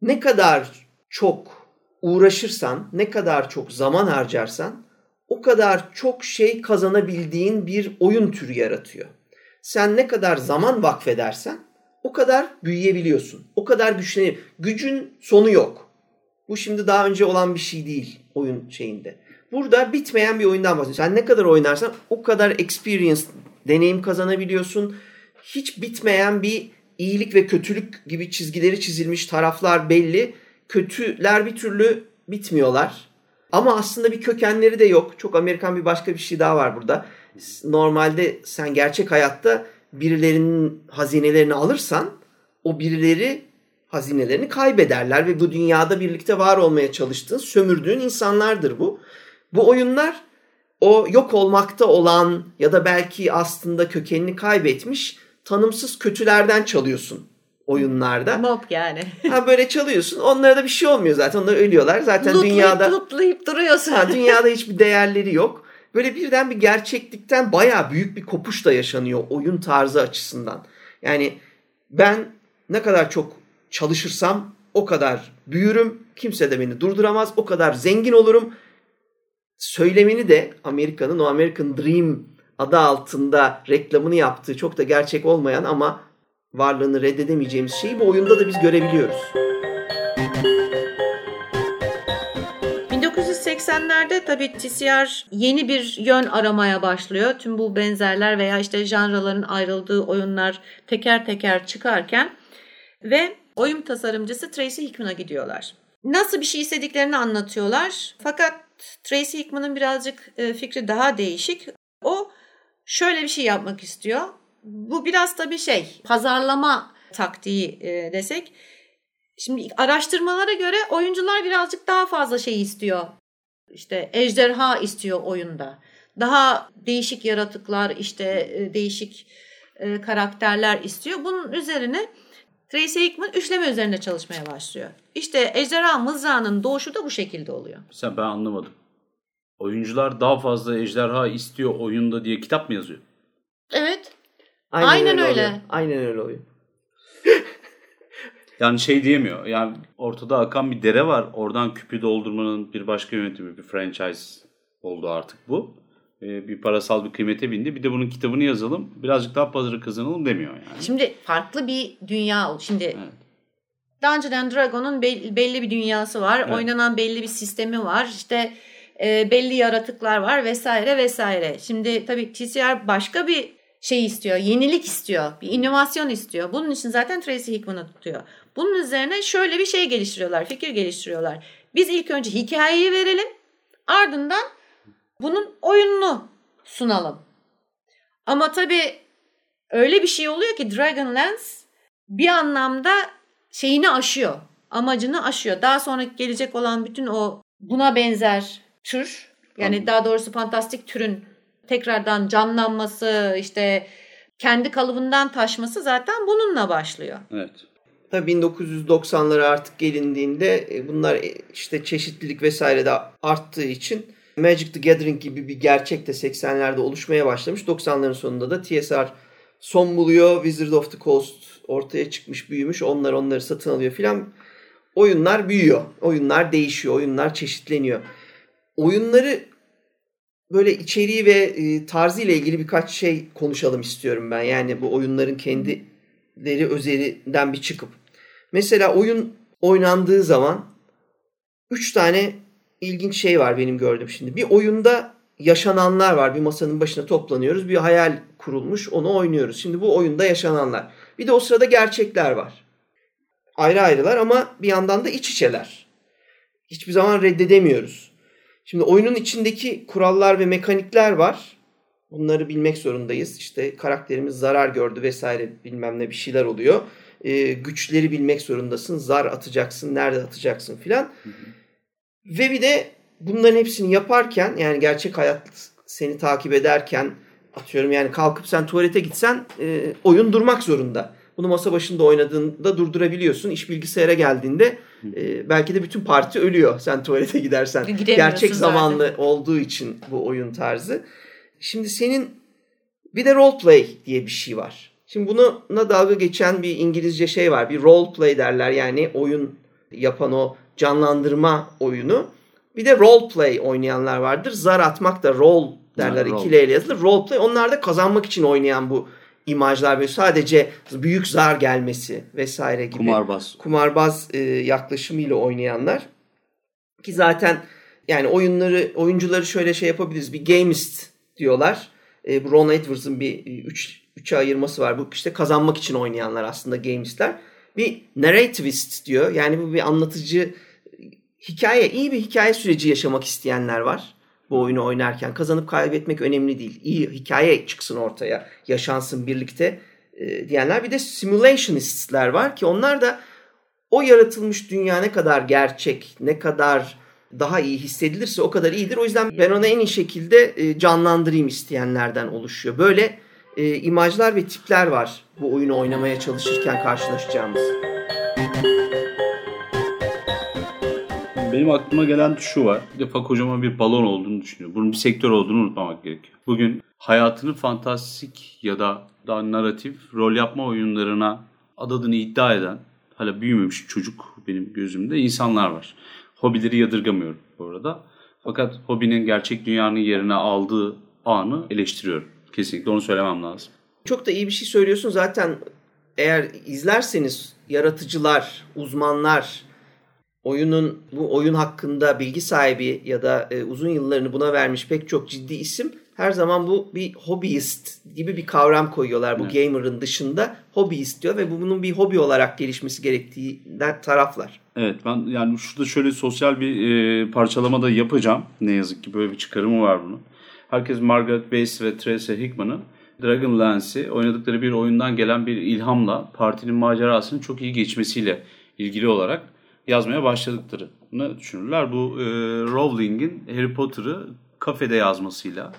Ne kadar çok uğraşırsan, ne kadar çok zaman harcarsan o kadar çok şey kazanabildiğin bir oyun türü yaratıyor. Sen ne kadar zaman vakfedersen o kadar büyüyebiliyorsun. O kadar güçlenir. Gücün sonu yok. Bu şimdi daha önce olan bir şey değil oyun şeyinde. Burada bitmeyen bir oyundan bahsediyorsun. Sen ne kadar oynarsan o kadar experience, deneyim kazanabiliyorsun. Hiç bitmeyen bir iyilik ve kötülük gibi çizgileri çizilmiş taraflar belli. Kötüler bir türlü bitmiyorlar. Ama aslında bir kökenleri de yok. Çok Amerikan bir başka bir şey daha var burada. Normalde sen gerçek hayatta birilerinin hazinelerini alırsan o birileri hazinelerini kaybederler ve bu dünyada birlikte var olmaya çalıştığın, sömürdüğün insanlardır bu. Bu oyunlar o yok olmakta olan ya da belki aslında kökenini kaybetmiş tanımsız kötülerden çalıyorsun oyunlarda. Mob yani. ha böyle çalıyorsun. Onlara da bir şey olmuyor zaten. Onlar ölüyorlar. Zaten lootlayıp, dünyada lootlayıp duruyorsun. Ha, dünyada hiçbir değerleri yok. Böyle birden bir gerçeklikten bayağı büyük bir kopuş da yaşanıyor oyun tarzı açısından. Yani ben ne kadar çok çalışırsam o kadar büyürüm. Kimse de beni durduramaz. O kadar zengin olurum. Söylemini de Amerika'nın o American Dream adı altında reklamını yaptığı çok da gerçek olmayan ama varlığını reddedemeyeceğimiz şeyi bu oyunda da biz görebiliyoruz. 1980'lerde tabii TCR yeni bir yön aramaya başlıyor. Tüm bu benzerler veya işte janraların ayrıldığı oyunlar teker teker çıkarken ve oyun tasarımcısı Tracy Hickman'a gidiyorlar. Nasıl bir şey istediklerini anlatıyorlar. Fakat Tracy Hickman'ın birazcık e, fikri daha değişik. O şöyle bir şey yapmak istiyor. Bu biraz da bir şey pazarlama taktiği e, desek. Şimdi araştırmalara göre oyuncular birazcık daha fazla şey istiyor. İşte ejderha istiyor oyunda. Daha değişik yaratıklar, işte e, değişik karakterler istiyor. Bunun üzerine Tracy Hickman üçleme üzerinde çalışmaya başlıyor. İşte ejderha mızrağının doğuşu da bu şekilde oluyor. Sen ben anlamadım. Oyuncular daha fazla ejderha istiyor oyunda diye kitap mı yazıyor? Evet. Aynen, Aynen öyle. Oluyor. Aynen öyle oluyor. yani şey diyemiyor. Yani ortada akan bir dere var. Oradan küpü doldurmanın bir başka yöntemi, bir franchise oldu artık bu. Ee, bir parasal bir kıymete bindi. Bir de bunun kitabını yazalım. Birazcık daha pazarı kazanalım demiyor yani. Şimdi farklı bir dünya. Şimdi evet. Dungeons and Dragon'un belli bir dünyası var. Evet. Oynanan belli bir sistemi var. İşte e, belli yaratıklar var vesaire vesaire. Şimdi tabii TCR başka bir şey istiyor, yenilik istiyor, bir inovasyon istiyor. Bunun için zaten Tracy Hickman'ı tutuyor. Bunun üzerine şöyle bir şey geliştiriyorlar, fikir geliştiriyorlar. Biz ilk önce hikayeyi verelim, ardından bunun oyununu sunalım. Ama tabii öyle bir şey oluyor ki Dragonlance bir anlamda şeyini aşıyor, amacını aşıyor. Daha sonra gelecek olan bütün o buna benzer tür, yani daha doğrusu fantastik türün tekrardan canlanması, işte kendi kalıbından taşması zaten bununla başlıyor. Evet. Tabii 1990'lara artık gelindiğinde e, bunlar e, işte çeşitlilik vesaire de arttığı için Magic the Gathering gibi bir gerçek de 80'lerde oluşmaya başlamış. 90'ların sonunda da TSR son buluyor. Wizard of the Coast ortaya çıkmış, büyümüş. Onlar onları satın alıyor filan. Oyunlar büyüyor. Oyunlar değişiyor. Oyunlar çeşitleniyor. Oyunları böyle içeriği ve e, tarzı ile ilgili birkaç şey konuşalım istiyorum ben. Yani bu oyunların kendileri özelinden bir çıkıp. Mesela oyun oynandığı zaman üç tane ilginç şey var benim gördüğüm şimdi. Bir oyunda yaşananlar var. Bir masanın başına toplanıyoruz. Bir hayal kurulmuş. Onu oynuyoruz. Şimdi bu oyunda yaşananlar. Bir de o sırada gerçekler var. Ayrı ayrılar ama bir yandan da iç içeler. Hiçbir zaman reddedemiyoruz. Şimdi oyunun içindeki kurallar ve mekanikler var. Bunları bilmek zorundayız. İşte karakterimiz zarar gördü vesaire bilmem ne bir şeyler oluyor. Ee, güçleri bilmek zorundasın. Zar atacaksın, nerede atacaksın filan. Ve bir de bunların hepsini yaparken yani gerçek hayat seni takip ederken atıyorum yani kalkıp sen tuvalete gitsen e, oyun durmak zorunda. Bunu masa başında oynadığında durdurabiliyorsun. İş bilgisayara geldiğinde e, belki de bütün parti ölüyor sen tuvalete gidersen. Gerçek zamanlı zaten. olduğu için bu oyun tarzı. Şimdi senin bir de role play diye bir şey var. Şimdi buna dalga geçen bir İngilizce şey var. Bir role play derler yani oyun yapan o canlandırma oyunu. Bir de role play oynayanlar vardır. Zar atmak da role derler. Yani, iki L ile yazılır. Role play onlar da kazanmak için oynayan bu imajlar ve sadece büyük zar gelmesi vesaire gibi. Kumarbaz. Kumarbaz e, yaklaşımıyla oynayanlar. Ki zaten yani oyunları oyuncuları şöyle şey yapabiliriz. Bir gamist diyorlar. E, Ron Edwards'ın bir üç, üçe ayırması var. Bu işte kazanmak için oynayanlar aslında gamistler. Bir narrativist diyor. Yani bu bir anlatıcı hikaye, iyi bir hikaye süreci yaşamak isteyenler var bu oyunu oynarken. Kazanıp kaybetmek önemli değil. İyi hikaye çıksın ortaya, yaşansın birlikte e, diyenler. Bir de simulationistler var ki onlar da o yaratılmış dünya ne kadar gerçek, ne kadar daha iyi hissedilirse o kadar iyidir. O yüzden ben onu en iyi şekilde e, canlandırayım isteyenlerden oluşuyor. Böyle e, imajlar ve tipler var bu oyunu oynamaya çalışırken karşılaşacağımız. Benim aklıma gelen şu var. Bir defa kocaman bir balon olduğunu düşünüyorum. Bunun bir sektör olduğunu unutmamak gerekiyor. Bugün hayatını fantastik ya da daha narratif rol yapma oyunlarına adadığını iddia eden hala büyümemiş çocuk benim gözümde insanlar var. Hobileri yadırgamıyorum bu arada. Fakat hobinin gerçek dünyanın yerine aldığı anı eleştiriyorum. Kesinlikle onu söylemem lazım. Çok da iyi bir şey söylüyorsun. Zaten eğer izlerseniz yaratıcılar, uzmanlar, oyunun bu oyun hakkında bilgi sahibi ya da e, uzun yıllarını buna vermiş pek çok ciddi isim her zaman bu bir hobbyist gibi bir kavram koyuyorlar bu evet. gamer'ın dışında hobbyist diyor ve bu bunun bir hobi olarak gelişmesi gerektiğinden taraflar. Evet ben yani şurada şöyle sosyal bir e, parçalama da yapacağım. Ne yazık ki böyle bir çıkarımı var bunun. Herkes Margaret Bass ve Tracy Hickman'ın Dragonlance'i oynadıkları bir oyundan gelen bir ilhamla partinin macerasının çok iyi geçmesiyle ilgili olarak yazmaya başladıklarını düşünürler. Bu e, Rowling'in Harry Potter'ı kafede yazmasıyla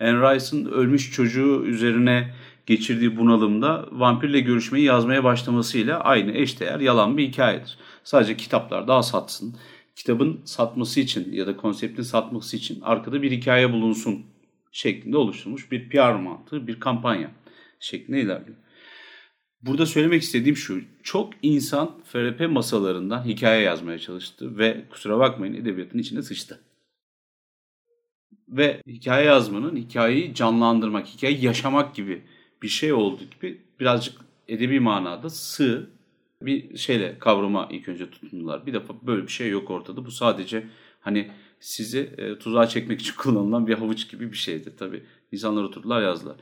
Anne Rice'ın ölmüş çocuğu üzerine geçirdiği bunalımda vampirle görüşmeyi yazmaya başlamasıyla aynı eşdeğer yalan bir hikayedir. Sadece kitaplar daha satsın. Kitabın satması için ya da konseptin satması için arkada bir hikaye bulunsun şeklinde oluşturmuş bir PR mantığı, bir kampanya şeklinde ilerliyor. Burada söylemek istediğim şu. Çok insan FRP masalarından hikaye yazmaya çalıştı ve kusura bakmayın edebiyatın içine sıçtı. Ve hikaye yazmanın hikayeyi canlandırmak, hikayeyi yaşamak gibi bir şey olduğu gibi birazcık edebi manada sığ bir şeyle kavrama ilk önce tutundular. Bir defa böyle bir şey yok ortada. Bu sadece hani sizi e, tuzağa çekmek için kullanılan bir havuç gibi bir şeydi tabii. İnsanlar oturdular yazdılar.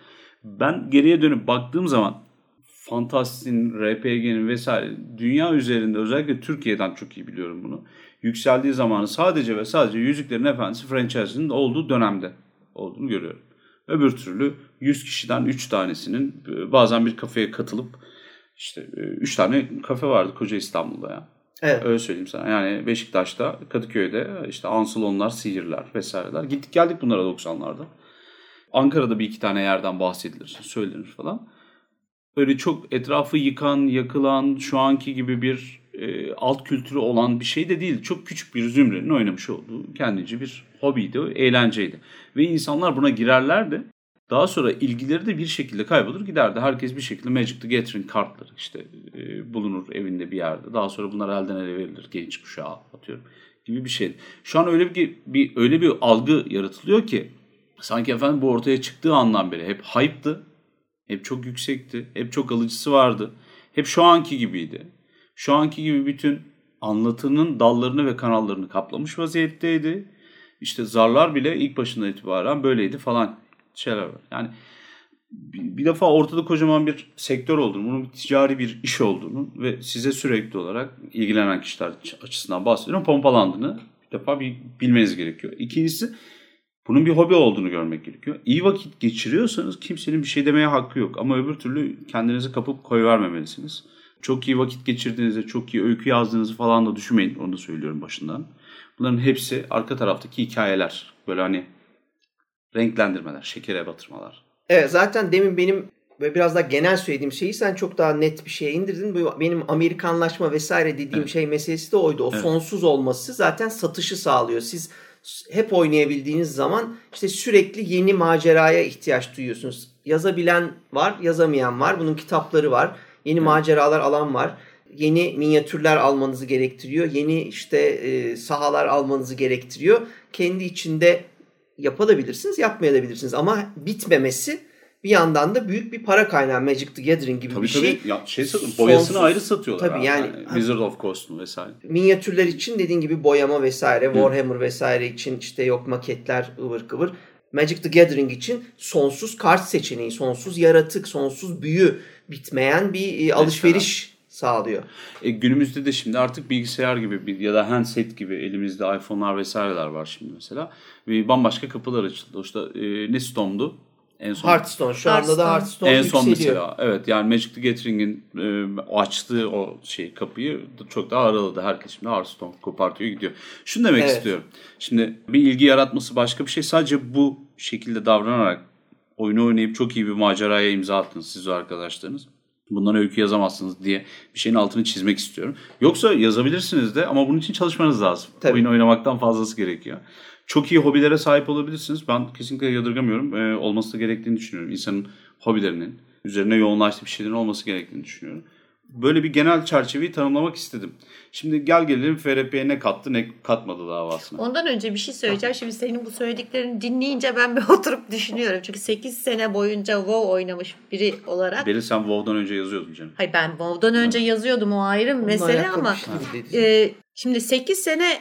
Ben geriye dönüp baktığım zaman fantastin, RPG'nin vesaire dünya üzerinde özellikle Türkiye'den çok iyi biliyorum bunu. Yükseldiği zamanı sadece ve sadece Yüzüklerin Efendisi franchise'inin olduğu dönemde olduğunu görüyorum. Öbür türlü 100 kişiden 3 tanesinin e, bazen bir kafeye katılıp işte 3 e, tane kafe vardı koca İstanbul'da ya. Evet. Öyle söyleyeyim sana. Yani Beşiktaş'ta, Kadıköy'de işte Ansalonlar, Sihirler vesaireler. Gittik geldik bunlara 90'larda. Ankara'da bir iki tane yerden bahsedilir, söylenir falan böyle çok etrafı yıkan, yakılan, şu anki gibi bir e, alt kültürü olan bir şey de değil. Çok küçük bir zümrenin oynamış olduğu kendince bir hobiydi, eğlenceydi. Ve insanlar buna girerlerdi. Daha sonra ilgileri de bir şekilde kaybolur giderdi. Herkes bir şekilde Magic the Gathering kartları işte e, bulunur evinde bir yerde. Daha sonra bunlar elden ele verilir genç kuşağa atıyorum gibi bir şeydi. Şu an öyle bir, bir öyle bir algı yaratılıyor ki sanki efendim bu ortaya çıktığı andan beri hep hype'tı hep çok yüksekti. Hep çok alıcısı vardı. Hep şu anki gibiydi. Şu anki gibi bütün anlatının dallarını ve kanallarını kaplamış vaziyetteydi. İşte zarlar bile ilk başından itibaren böyleydi falan şeyler var. Yani bir defa ortada kocaman bir sektör olduğunu, bunun bir ticari bir iş olduğunu ve size sürekli olarak ilgilenen kişiler açısından bahsediyorum pompalandığını bir defa bir bilmeniz gerekiyor. İkincisi bunun bir hobi olduğunu görmek gerekiyor. İyi vakit geçiriyorsanız kimsenin bir şey demeye hakkı yok. Ama öbür türlü kendinizi kapıp koyvermemelisiniz. çok iyi vakit geçirdiğinizi, çok iyi öykü yazdığınızı falan da düşünmeyin. Onu da söylüyorum başından. Bunların hepsi arka taraftaki hikayeler. Böyle hani renklendirmeler, şekere batırmalar. Evet zaten demin benim ve biraz daha genel söylediğim şeyi sen çok daha net bir şeye indirdin. Bu benim Amerikanlaşma vesaire dediğim evet. şey meselesi de oydu. O evet. sonsuz olması zaten satışı sağlıyor. Siz hep oynayabildiğiniz zaman işte sürekli yeni maceraya ihtiyaç duyuyorsunuz. Yazabilen var, yazamayan var. Bunun kitapları var. Yeni evet. maceralar alan var. Yeni minyatürler almanızı gerektiriyor. Yeni işte e, sahalar almanızı gerektiriyor. Kendi içinde yapabilirsiniz, yapmayabilirsiniz. Ama bitmemesi bir yandan da büyük bir para kaynağı Magic the Gathering gibi tabii, bir tabii. şey. Ya şey satın, boyasını Sonsuz, ayrı satıyorlar. Tabii yani, yani Wizard of Coast'un vesaire. Minyatürler için dediğin gibi boyama vesaire, Hı. Warhammer vesaire için işte yok maketler ıvır kıvır. Magic the Gathering için sonsuz kart seçeneği, sonsuz yaratık, sonsuz büyü bitmeyen bir e, alışveriş sağlıyor. E, günümüzde de şimdi artık bilgisayar gibi bir, ya da handset gibi elimizde iPhone'lar vesaireler var şimdi mesela. Ve bambaşka kapılar açıldı. İşte e, ne Storm'du? En son. Hearthstone. Şu anda da Hearthstone En son mesela. Evet yani Magic the Gathering'in e, açtığı o şey kapıyı çok daha araladı. Herkes şimdi Hearthstone kopartıyor gidiyor. Şunu demek evet. istiyorum. Şimdi bir ilgi yaratması başka bir şey. Sadece bu şekilde davranarak oyunu oynayıp çok iyi bir maceraya imza attınız siz ve arkadaşlarınız. Bundan öykü yazamazsınız diye bir şeyin altını çizmek istiyorum. Yoksa yazabilirsiniz de ama bunun için çalışmanız lazım. Tabii. Oyun oynamaktan fazlası gerekiyor. Çok iyi hobilere sahip olabilirsiniz. Ben kesinlikle yadırgamıyorum. Ee, olması da gerektiğini düşünüyorum. İnsanın hobilerinin üzerine yoğunlaştığı bir şeylerin olması gerektiğini düşünüyorum. Böyle bir genel çerçeveyi tanımlamak istedim. Şimdi gel gelelim FRP'ye ne kattı ne katmadı davasına. Ondan önce bir şey söyleyeceğim. Şimdi senin bu söylediklerini dinleyince ben bir oturup düşünüyorum. Çünkü 8 sene boyunca WoW oynamış biri olarak. Beri sen WoW'dan önce yazıyordun canım. Hayır ben WoW'dan önce yazıyordum o ayrı mesele ama e, şimdi 8 sene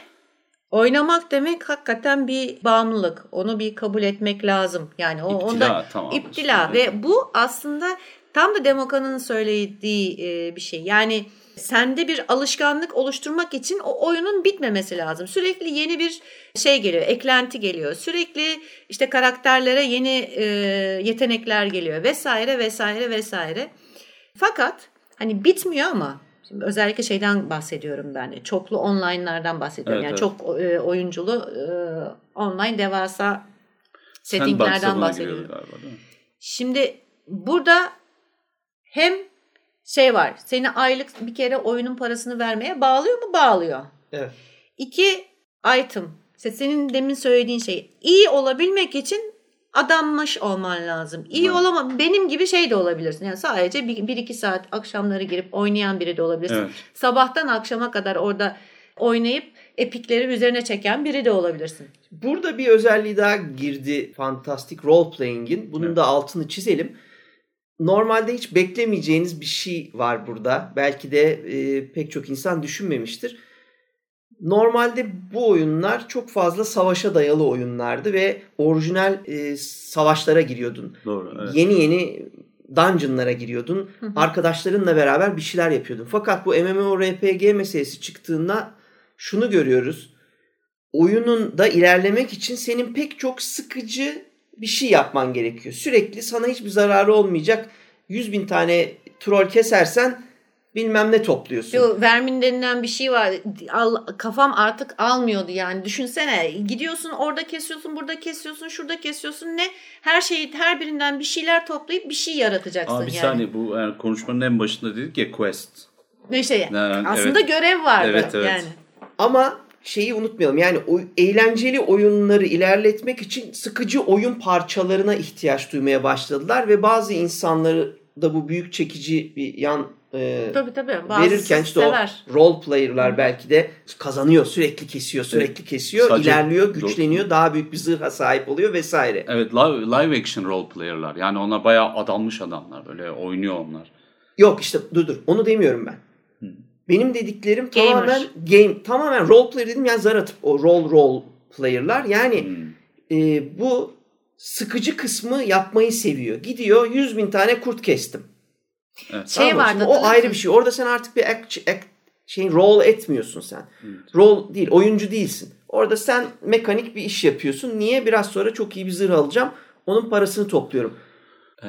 Oynamak demek hakikaten bir bağımlılık. Onu bir kabul etmek lazım. Yani o iptila, onda tamam. iptila ve bu aslında tam da Demoka'nın söylediği bir şey. Yani sende bir alışkanlık oluşturmak için o oyunun bitmemesi lazım. Sürekli yeni bir şey geliyor, eklenti geliyor. Sürekli işte karakterlere yeni e, yetenekler geliyor vesaire vesaire vesaire. Fakat hani bitmiyor ama Şimdi özellikle şeyden bahsediyorum ben. Çoklu online'lardan bahsediyorum. Evet, yani evet. çok e, oyunculu e, online devasa settinglerden bahsediyorum. Galiba, Şimdi burada hem şey var. Seni aylık bir kere oyunun parasını vermeye bağlıyor mu? Bağlıyor. Evet. İki item. Senin demin söylediğin şey. iyi olabilmek için adanmış olman lazım. İyi evet. olamam. Benim gibi şey de olabilirsin. Yani sadece bir, bir iki saat akşamları girip oynayan biri de olabilirsin. Evet. Sabahtan akşama kadar orada oynayıp epikleri üzerine çeken biri de olabilirsin. Burada bir özelliği daha girdi Fantastic Role Playing'in. Bunun evet. da altını çizelim. Normalde hiç beklemeyeceğiniz bir şey var burada. Belki de e, pek çok insan düşünmemiştir Normalde bu oyunlar çok fazla savaşa dayalı oyunlardı ve orijinal e, savaşlara giriyordun. Doğru. Evet. Yeni yeni dungeonlara giriyordun. Arkadaşlarınla beraber bir şeyler yapıyordun. Fakat bu MMORPG meselesi çıktığında şunu görüyoruz. Oyunun da ilerlemek için senin pek çok sıkıcı bir şey yapman gerekiyor. Sürekli sana hiçbir zararı olmayacak 100 bin tane troll kesersen bilmem ne topluyorsun. Yo, vermin denilen bir şey var. Al, kafam artık almıyordu yani. Düşünsene gidiyorsun orada kesiyorsun, burada kesiyorsun, şurada kesiyorsun. Ne? Her şeyi her birinden bir şeyler toplayıp bir şey yaratacaksın Abi bir yani. saniye bu yani konuşmanın en başında dedik ya quest. Ne şey? Yani, aslında evet. görev vardı evet, evet. yani. Ama şeyi unutmayalım. Yani o eğlenceli oyunları ilerletmek için sıkıcı oyun parçalarına ihtiyaç duymaya başladılar ve bazı insanları da bu büyük çekici bir yan e, tabii, tabii. verirken işte sever. o role player'lar belki de kazanıyor, sürekli kesiyor, sürekli evet. kesiyor, Sadece ilerliyor, güçleniyor, daha büyük bir zırha sahip oluyor vesaire. Evet, live, live action role player'lar. Yani ona bayağı adanmış adamlar. Böyle oynuyor onlar. Yok işte dur dur onu demiyorum ben. Benim dediklerim Gamer. tamamen game, tamamen role player dedim yani zar atıp o role role player'lar. Yani hmm. e, bu sıkıcı kısmı yapmayı seviyor. Gidiyor 100 bin tane kurt kestim. Evet. Şey tamam vardı. O ayrı bir şey. Orada sen artık bir act, act şey rol etmiyorsun sen. Evet. Rol değil, oyuncu değilsin. Orada sen mekanik bir iş yapıyorsun. Niye? Biraz sonra çok iyi bir zırh alacağım. Onun parasını topluyorum.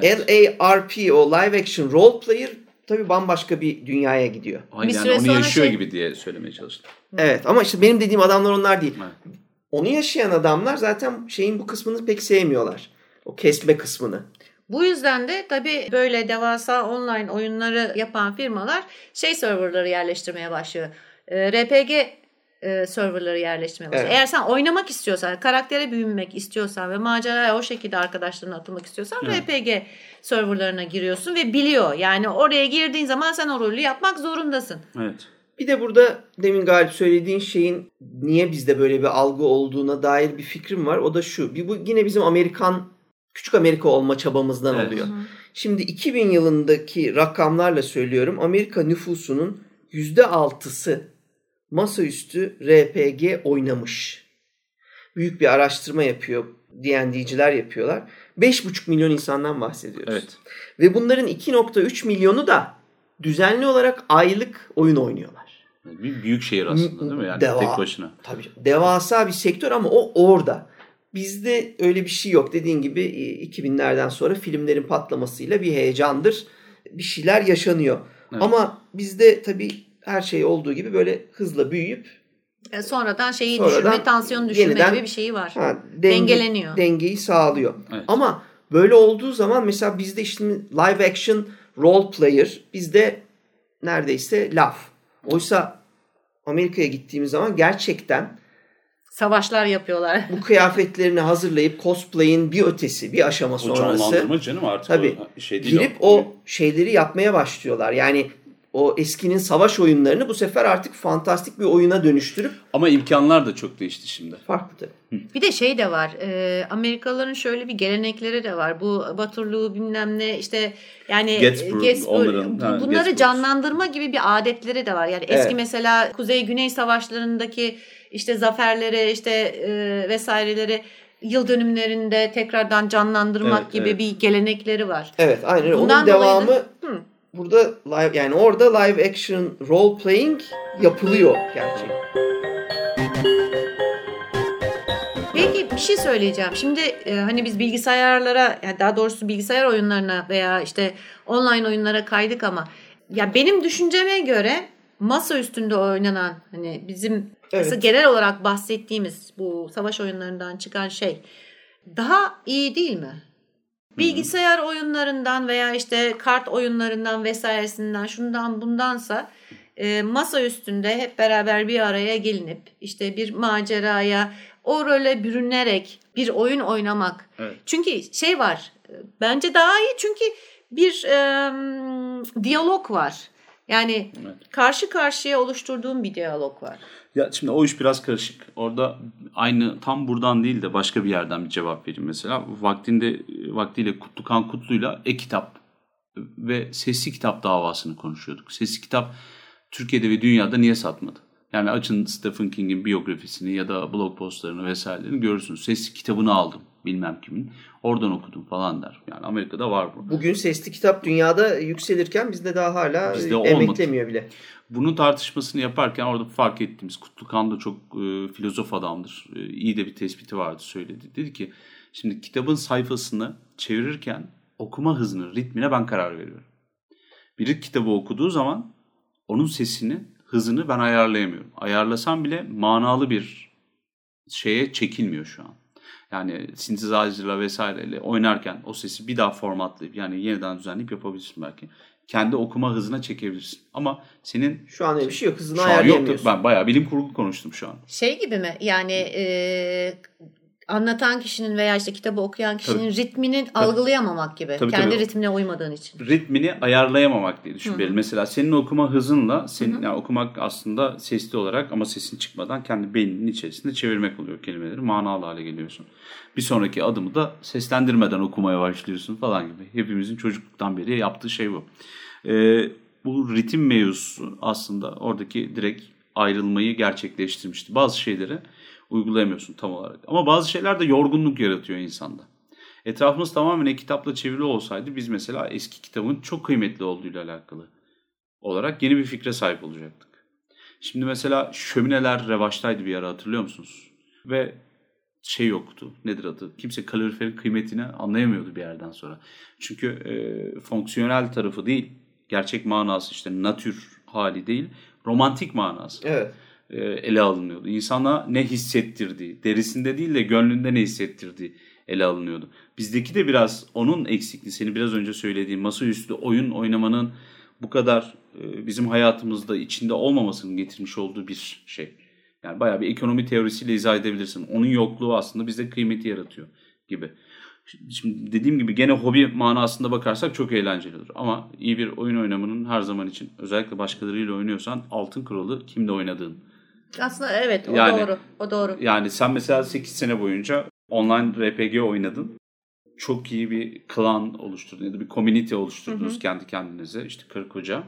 Evet. LARP o live action role player tabii bambaşka bir dünyaya gidiyor. Hayır, Bir yani süre onu sonra yaşıyor şey- gibi diye söylemeye çalıştım. Evet ama işte benim dediğim adamlar onlar değil. Evet. Onu yaşayan adamlar zaten şeyin bu kısmını pek sevmiyorlar. O kesme kısmını. Bu yüzden de tabii böyle devasa online oyunları yapan firmalar şey serverları yerleştirmeye başlıyor. E, RPG e, serverları yerleştirmeye başlıyor. Evet. Eğer sen oynamak istiyorsan, karaktere bürünmek istiyorsan ve maceraya o şekilde arkadaşlarına atılmak istiyorsan Evet. RPG serverlarına giriyorsun ve biliyor. Yani oraya girdiğin zaman sen o rolü yapmak zorundasın. Evet. Bir de burada demin Galip söylediğin şeyin niye bizde böyle bir algı olduğuna dair bir fikrim var. O da şu. Bir, bu yine bizim Amerikan, küçük Amerika olma çabamızdan Evet. oluyor. Şimdi 2000 yılındaki rakamlarla söylüyorum. Amerika nüfusunun %6'sı masaüstü RPG oynamış. Büyük bir araştırma yapıyor. D&D'ciler yapıyorlar. 5,5 milyon insandan bahsediyoruz. Evet. Ve bunların 2,3 milyonu da düzenli olarak aylık oyun oynuyorlar. Bir büyük şehir aslında değil mi? Yani Deva- tek başına. Tabii devasa bir sektör ama o orada. Bizde öyle bir şey yok. Dediğin gibi e, 2000'lerden sonra filmlerin patlamasıyla bir heyecandır. Bir şeyler yaşanıyor. Evet. Ama bizde tabii her şey olduğu gibi böyle hızla büyüyüp E, sonradan şeyi Sonradan düşürme, tansiyonu düşürme yeniden- gibi bir şeyi var. ha, denge- Dengeleniyor. dengeyi sağlıyor. Evet. Ama böyle olduğu zaman mesela bizde işte live action role player bizde neredeyse laf. Oysa Amerika'ya gittiğimiz zaman gerçekten Savaşlar yapıyorlar. bu kıyafetlerini hazırlayıp cosplay'in bir ötesi, bir aşama O sonrası canlandırma canım artık Tabii. o şey değil. girip o şeyleri yapmaya başlıyorlar. Yani o eskinin savaş oyunlarını bu sefer artık fantastik bir oyuna dönüştürüp Ama imkanlar da çok değişti şimdi. farklı tabii. Bir de şey de var. E, Amerikalıların şöyle bir gelenekleri de var. Bu Baturluğu bilmem ne işte yani Gettysburg, Gettysburg, onların, bu- ha, bunları Gettysburg. canlandırma gibi bir adetleri de var. Yani eski Evet. mesela Kuzey Güney savaşlarındaki işte zaferleri işte e, vesaireleri yıl dönümlerinde tekrardan canlandırmak Evet, gibi evet. bir gelenekleri var. Evet aynen öyle. Bundan Onun dolayı da- devamı Hı. Burada live yani orada live action role playing yapılıyor gerçekten. Peki bir şey söyleyeceğim. Şimdi e, hani biz bilgisayarlara yani daha doğrusu bilgisayar oyunlarına veya işte online oyunlara kaydık ama ya benim düşünceme göre masa üstünde oynanan hani bizim Evet. genel olarak bahsettiğimiz bu savaş oyunlarından çıkan şey daha iyi değil mi? Bilgisayar oyunlarından veya işte kart oyunlarından vesairesinden şundan bundansa e, masa üstünde hep beraber bir araya gelinip işte bir maceraya o role bürünerek bir oyun oynamak. Evet. Çünkü şey var bence daha iyi çünkü bir e, diyalog var. Yani Evet. karşı karşıya oluşturduğum bir diyalog var. Ya şimdi o iş biraz karışık. Orada aynı tam buradan değil de başka bir yerden bir cevap vereyim mesela. Vaktinde vaktiyle Kutlukan Kutlu'yla e-kitap ve sesli kitap davasını konuşuyorduk. Sesli kitap Türkiye'de ve dünyada niye satmadı? Yani açın Stephen King'in biyografisini ya da blog postlarını vesairelerini görürsünüz. Sesli kitabını aldım bilmem kimin. Oradan okudum falan der. Yani Amerika'da var bu. Bugün sesli kitap dünyada yükselirken bizde daha hala Bizde emeklemiyor bile. Bunun tartışmasını yaparken orada fark ettiğimiz Kutlukan da çok e, filozof adamdır. E, iyi de bir tespiti vardı söyledi. Dedi ki şimdi kitabın sayfasını çevirirken okuma hızını, ritmine ben karar veriyorum. Biri kitabı okuduğu zaman onun sesini, hızını ben ayarlayamıyorum. Ayarlasam bile manalı bir şeye çekilmiyor şu an. Yani synthesizer'la vesaireyle oynarken o sesi bir daha formatlayıp yani yeniden düzenleyip yapabilirsin belki. Kendi okuma hızına çekebilirsin. Ama senin Şu an öyle bir şey yok. Hızını şu an yok. ayarlayamıyorsun. Ben bayağı bilim kurgu konuştum şu an. Şey gibi mi? Yani e, anlatan kişinin veya işte kitabı okuyan kişinin ritmini algılayamamak gibi. Tabii, Kendi tabii. ritmine uymadığın için. Ritmini ayarlayamamak diye düşünmeyelim. Mesela senin okuma hızınla senin yani okumak aslında sesli olarak ama sesin çıkmadan kendi beyninin içerisinde çevirmek oluyor kelimeleri. Manalı hale geliyorsun. Bir sonraki adımı da seslendirmeden okumaya başlıyorsun falan gibi. Hepimizin çocukluktan beri yaptığı şey bu. Ee, bu ritim mevzusu aslında oradaki direkt ayrılmayı gerçekleştirmişti. Bazı şeyleri uygulayamıyorsun tam olarak. Ama bazı şeyler de yorgunluk yaratıyor insanda. Etrafımız tamamen e-kitapla çevrili olsaydı biz mesela eski kitabın çok kıymetli olduğuyla alakalı olarak yeni bir fikre sahip olacaktık. Şimdi mesela şömineler revaçtaydı bir ara hatırlıyor musunuz? Ve şey yoktu. Nedir adı? Kimse kaloriferin kıymetini anlayamıyordu bir yerden sonra. Çünkü e, fonksiyonel tarafı değil, gerçek manası işte natür hali değil, romantik manası Evet. E, ele alınıyordu. İnsana ne hissettirdiği, derisinde değil de gönlünde ne hissettirdiği ele alınıyordu. Bizdeki de biraz onun eksikliği, seni biraz önce söylediğim masaüstü oyun oynamanın bu kadar e, bizim hayatımızda içinde olmamasının getirmiş olduğu bir şey. Yani bayağı bir ekonomi teorisiyle izah edebilirsin. Onun yokluğu aslında bizde kıymeti yaratıyor gibi. Şimdi dediğim gibi gene hobi manasında bakarsak çok eğlenceli olur. Ama iyi bir oyun oynamanın her zaman için özellikle başkalarıyla oynuyorsan altın kuralı kimle oynadığın. Aslında evet o Yani- doğru. O doğru. Yani sen mesela 8 sene boyunca online RPG oynadın. Çok iyi bir klan oluşturdun ya da bir community oluşturdunuz kendi kendinize. İşte karı koca.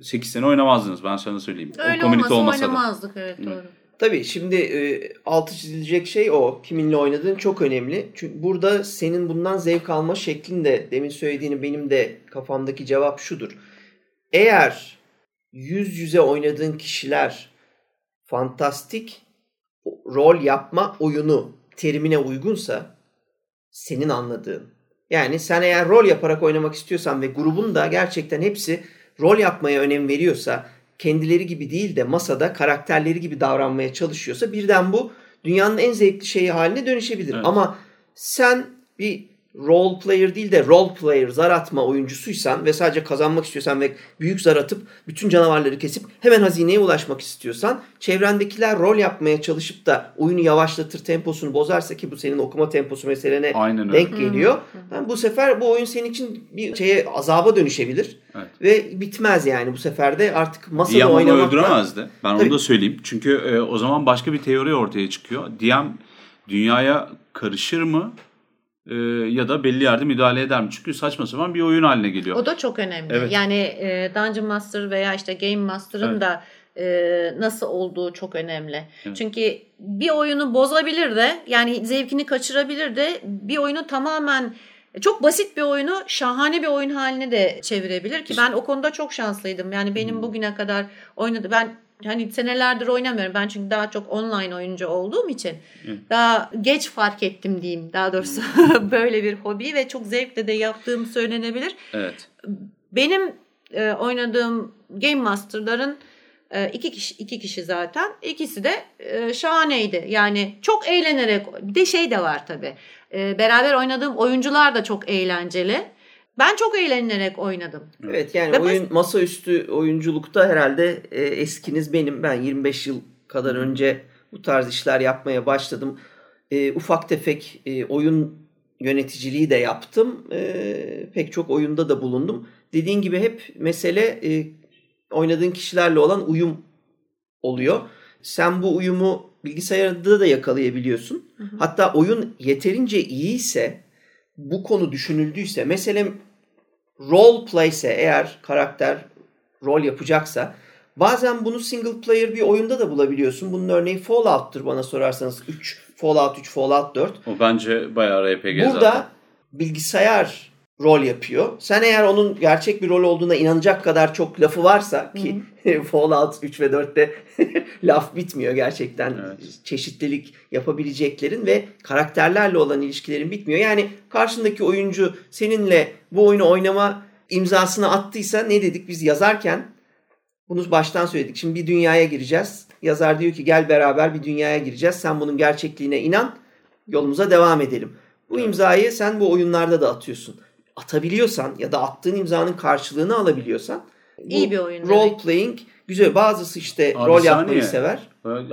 8 sene oynamazdınız ben sana söyleyeyim. Öyle community olmasa olmasa da. oynamazdık evet doğru. Tabii şimdi e, altı çizilecek şey o. Kiminle oynadığın çok önemli. Çünkü burada senin bundan zevk alma şeklin de demin söylediğini benim de kafamdaki cevap şudur. Eğer yüz yüze oynadığın kişiler fantastik rol yapma oyunu terimine uygunsa senin anladığın. Yani sen eğer rol yaparak oynamak istiyorsan ve grubun da gerçekten hepsi rol yapmaya önem veriyorsa, kendileri gibi değil de masada karakterleri gibi davranmaya çalışıyorsa birden bu dünyanın en zevkli şeyi haline dönüşebilir. Evet. Ama sen bir role player değil de role player zar atma oyuncusuysan ve sadece kazanmak istiyorsan ve büyük zar atıp bütün canavarları kesip hemen hazineye ulaşmak istiyorsan çevrendekiler rol yapmaya çalışıp da oyunu yavaşlatır temposunu bozarsa ki bu senin okuma temposu meselene Aynen öyle. denk geliyor. Yani bu sefer bu oyun senin için bir şeye azaba dönüşebilir. Evet. Ve bitmez yani bu sefer de artık masada DM onu oynamakla öldüremezdi. Ben Tabii. onu da söyleyeyim. Çünkü e, o zaman başka bir teori ortaya çıkıyor. DM dünyaya karışır mı E, ya da belli yerde müdahale eder mi? Çünkü saçma sapan bir oyun haline geliyor. O da çok önemli. Evet. Yani e, Dungeon Master veya işte Game Master'ın Evet. da e, nasıl olduğu çok önemli. Evet. Çünkü bir oyunu bozabilir de yani zevkini kaçırabilir de bir oyunu tamamen çok basit bir oyunu şahane bir oyun haline de çevirebilir ki ben o konuda çok şanslıydım. Yani benim Hmm. bugüne kadar oynadı ben hani senelerdir oynamıyorum. Ben çünkü daha çok online oyuncu olduğum için Evet. daha geç fark ettim diyeyim. Daha doğrusu böyle bir hobi ve çok zevkle de yaptığım söylenebilir Evet. benim e, oynadığım Game Master'ların e, iki kişi iki kişi zaten ikisi de e, şahaneydi. Yani çok eğlenerek bir de şey de var tabi. beraber oynadığım oyuncular da çok eğlenceli. Ben çok eğlenerek oynadım. Evet yani Ve oyun masaüstü oyunculukta herhalde e, eskiniz benim. Ben 25 yıl kadar önce bu tarz işler yapmaya başladım. E, ufak tefek e, oyun yöneticiliği de yaptım. E, pek çok oyunda da bulundum. Dediğin gibi hep mesele e, oynadığın kişilerle olan uyum oluyor. Sen bu uyumu bilgisayarda da yakalayabiliyorsun. Hatta oyun yeterince iyiyse bu konu düşünüldüyse mesela role play ise eğer karakter rol yapacaksa bazen bunu single player bir oyunda da bulabiliyorsun. Bunun örneği Fallout'tur bana sorarsanız 3 Fallout 3 Fallout 4. O bence bayağı RPG Burada zaten. bilgisayar rol yapıyor. Sen eğer onun gerçek bir rol olduğuna inanacak kadar çok lafı varsa ki Fallout 3 ve 4'te laf bitmiyor gerçekten. Evet. Çeşitlilik yapabileceklerin ve karakterlerle olan ilişkilerin bitmiyor. Yani karşındaki oyuncu seninle bu oyunu oynama imzasını attıysa ne dedik biz yazarken bunu baştan söyledik. Şimdi bir dünyaya gireceğiz. Yazar diyor ki gel beraber bir dünyaya gireceğiz. Sen bunun gerçekliğine inan. Yolumuza devam edelim. Bu imzayı sen bu oyunlarda da atıyorsun. Atabiliyorsan ya da attığın imzanın karşılığını alabiliyorsan İyi bir oyun Role demek. playing güzel. Bazısı işte Abi rol saniye. yapmayı sever.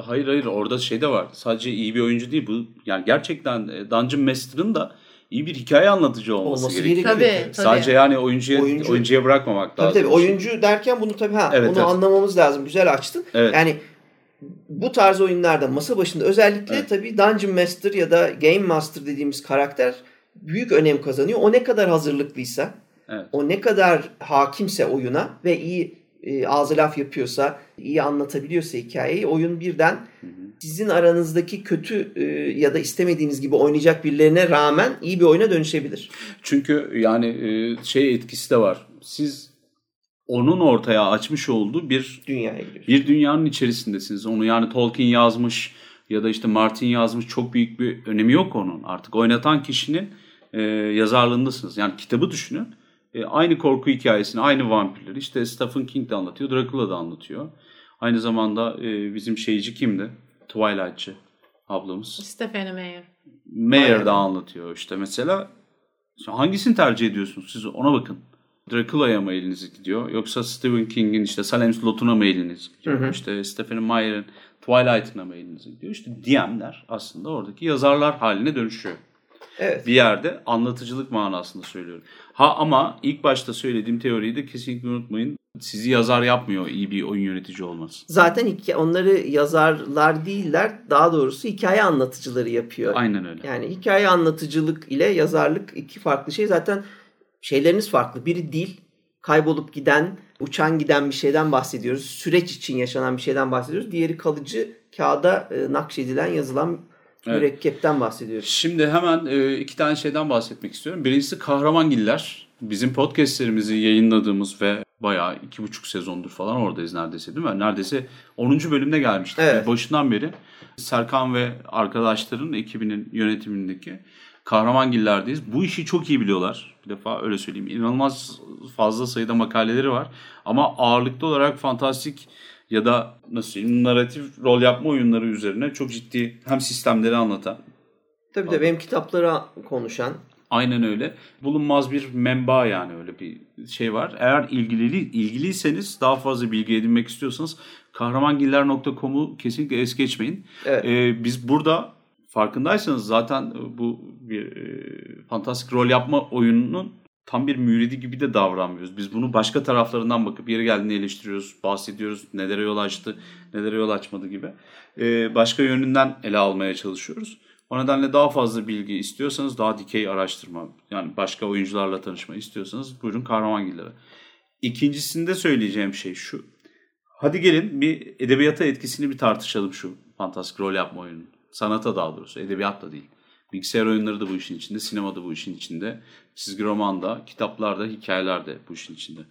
Hayır hayır orada şey de var. Sadece iyi bir oyuncu değil bu. Yani gerçekten e, Dungeon Master'ın da iyi bir hikaye anlatıcı olması, Olması gerekiyor. gerekiyor. Tabii, tabii. tabii. Sadece yani oyuncuya Oyuncu- oyuncuya bırakmamak Tabii lazım. tabii oyuncu derken bunu tabii ha Evet, onu evet. anlamamız lazım. Güzel açtın. Evet. Yani bu tarz oyunlarda masa başında özellikle Evet. tabii Dungeon Master ya da Game Master dediğimiz karakter büyük önem kazanıyor. O ne kadar hazırlıklıysa, Evet. o ne kadar hakimse oyuna ve iyi e, ağzı laf yapıyorsa, iyi anlatabiliyorsa hikayeyi oyun birden sizin aranızdaki kötü e, ya da istemediğiniz gibi oynayacak birilerine rağmen iyi bir oyuna dönüşebilir. Çünkü yani e, şey etkisi de var. Siz onun ortaya açmış olduğu bir Dünyaya giriyor. bir dünyanın içerisindesiniz. Onu yani Tolkien yazmış ya da işte Martin yazmış çok büyük bir önemi yok onun. Artık oynatan kişinin e, yazarlığındasınız. Yani kitabı düşünün. E, aynı korku hikayesini, aynı vampirleri işte Stephen King de anlatıyor, Dracula da anlatıyor. Aynı zamanda e, bizim şeyci kimdi? Twilight'çı ablamız. Stephanie Meyer. Meyer de anlatıyor işte mesela. Hangisini tercih ediyorsunuz siz ona bakın. Dracula'ya mı eliniz gidiyor yoksa Stephen King'in işte Salem Slot'una mı eliniz gidiyor? Hı hı. İşte Stephen Meyer'in Twilight'ına mı eliniz gidiyor? İşte DM'ler aslında oradaki yazarlar haline dönüşüyor. Evet. Bir yerde anlatıcılık manasında söylüyorum. Ha ama ilk başta söylediğim teoriyi de kesinlikle unutmayın. Sizi yazar yapmıyor iyi bir oyun yönetici olması. Zaten onları yazarlar değiller. Daha doğrusu hikaye anlatıcıları yapıyor. Aynen öyle. Yani hikaye anlatıcılık ile yazarlık iki farklı şey. Zaten şeyleriniz farklı. Biri dil, kaybolup giden, uçan giden bir şeyden bahsediyoruz. Süreç için yaşanan bir şeyden bahsediyoruz. Diğeri kalıcı kağıda e, nakşedilen, yazılan evet. mürekkepten bahsediyoruz. Şimdi hemen e, iki tane şeyden bahsetmek istiyorum. Birincisi Kahramangiller. Bizim podcastlerimizi yayınladığımız ve bayağı iki buçuk sezondur falan oradayız neredeyse değil mi? Neredeyse 10. bölümde gelmiştik. Evet. Başından beri Serkan ve arkadaşların ekibinin yönetimindeki Kahramangiller'deyiz. Bu işi çok iyi biliyorlar. Bir defa öyle söyleyeyim. İnanılmaz fazla sayıda makaleleri var. Ama ağırlıklı olarak fantastik ya da nasıl diyeyim narratif rol yapma oyunları üzerine çok ciddi hem sistemleri anlatan. Tabii de benim kitaplara konuşan. Aynen öyle. Bulunmaz bir menba yani öyle bir şey var. Eğer ilgili ilgiliyseniz daha fazla bilgi edinmek istiyorsanız kahramangiller.com'u kesinlikle es geçmeyin. Evet. Ee, biz burada farkındaysanız zaten bu bir e, fantastik rol yapma oyununun tam bir müridi gibi de davranmıyoruz. Biz bunu başka taraflarından bakıp yeri geldiğinde eleştiriyoruz, bahsediyoruz. Nelere yol açtı, nelere yol açmadı gibi. Ee, başka yönünden ele almaya çalışıyoruz. O nedenle daha fazla bilgi istiyorsanız, daha dikey araştırma, yani başka oyuncularla tanışma istiyorsanız buyurun Kahramangillere. İkincisinde söyleyeceğim şey şu. Hadi gelin bir edebiyata etkisini bir tartışalım şu fantastik rol yapma oyunun. Sanata daha doğrusu, edebiyat da değil. Bilgisayar oyunları da bu işin içinde, sinema da bu işin içinde, çizgi roman da, kitaplar da, hikayeler de bu işin içinde.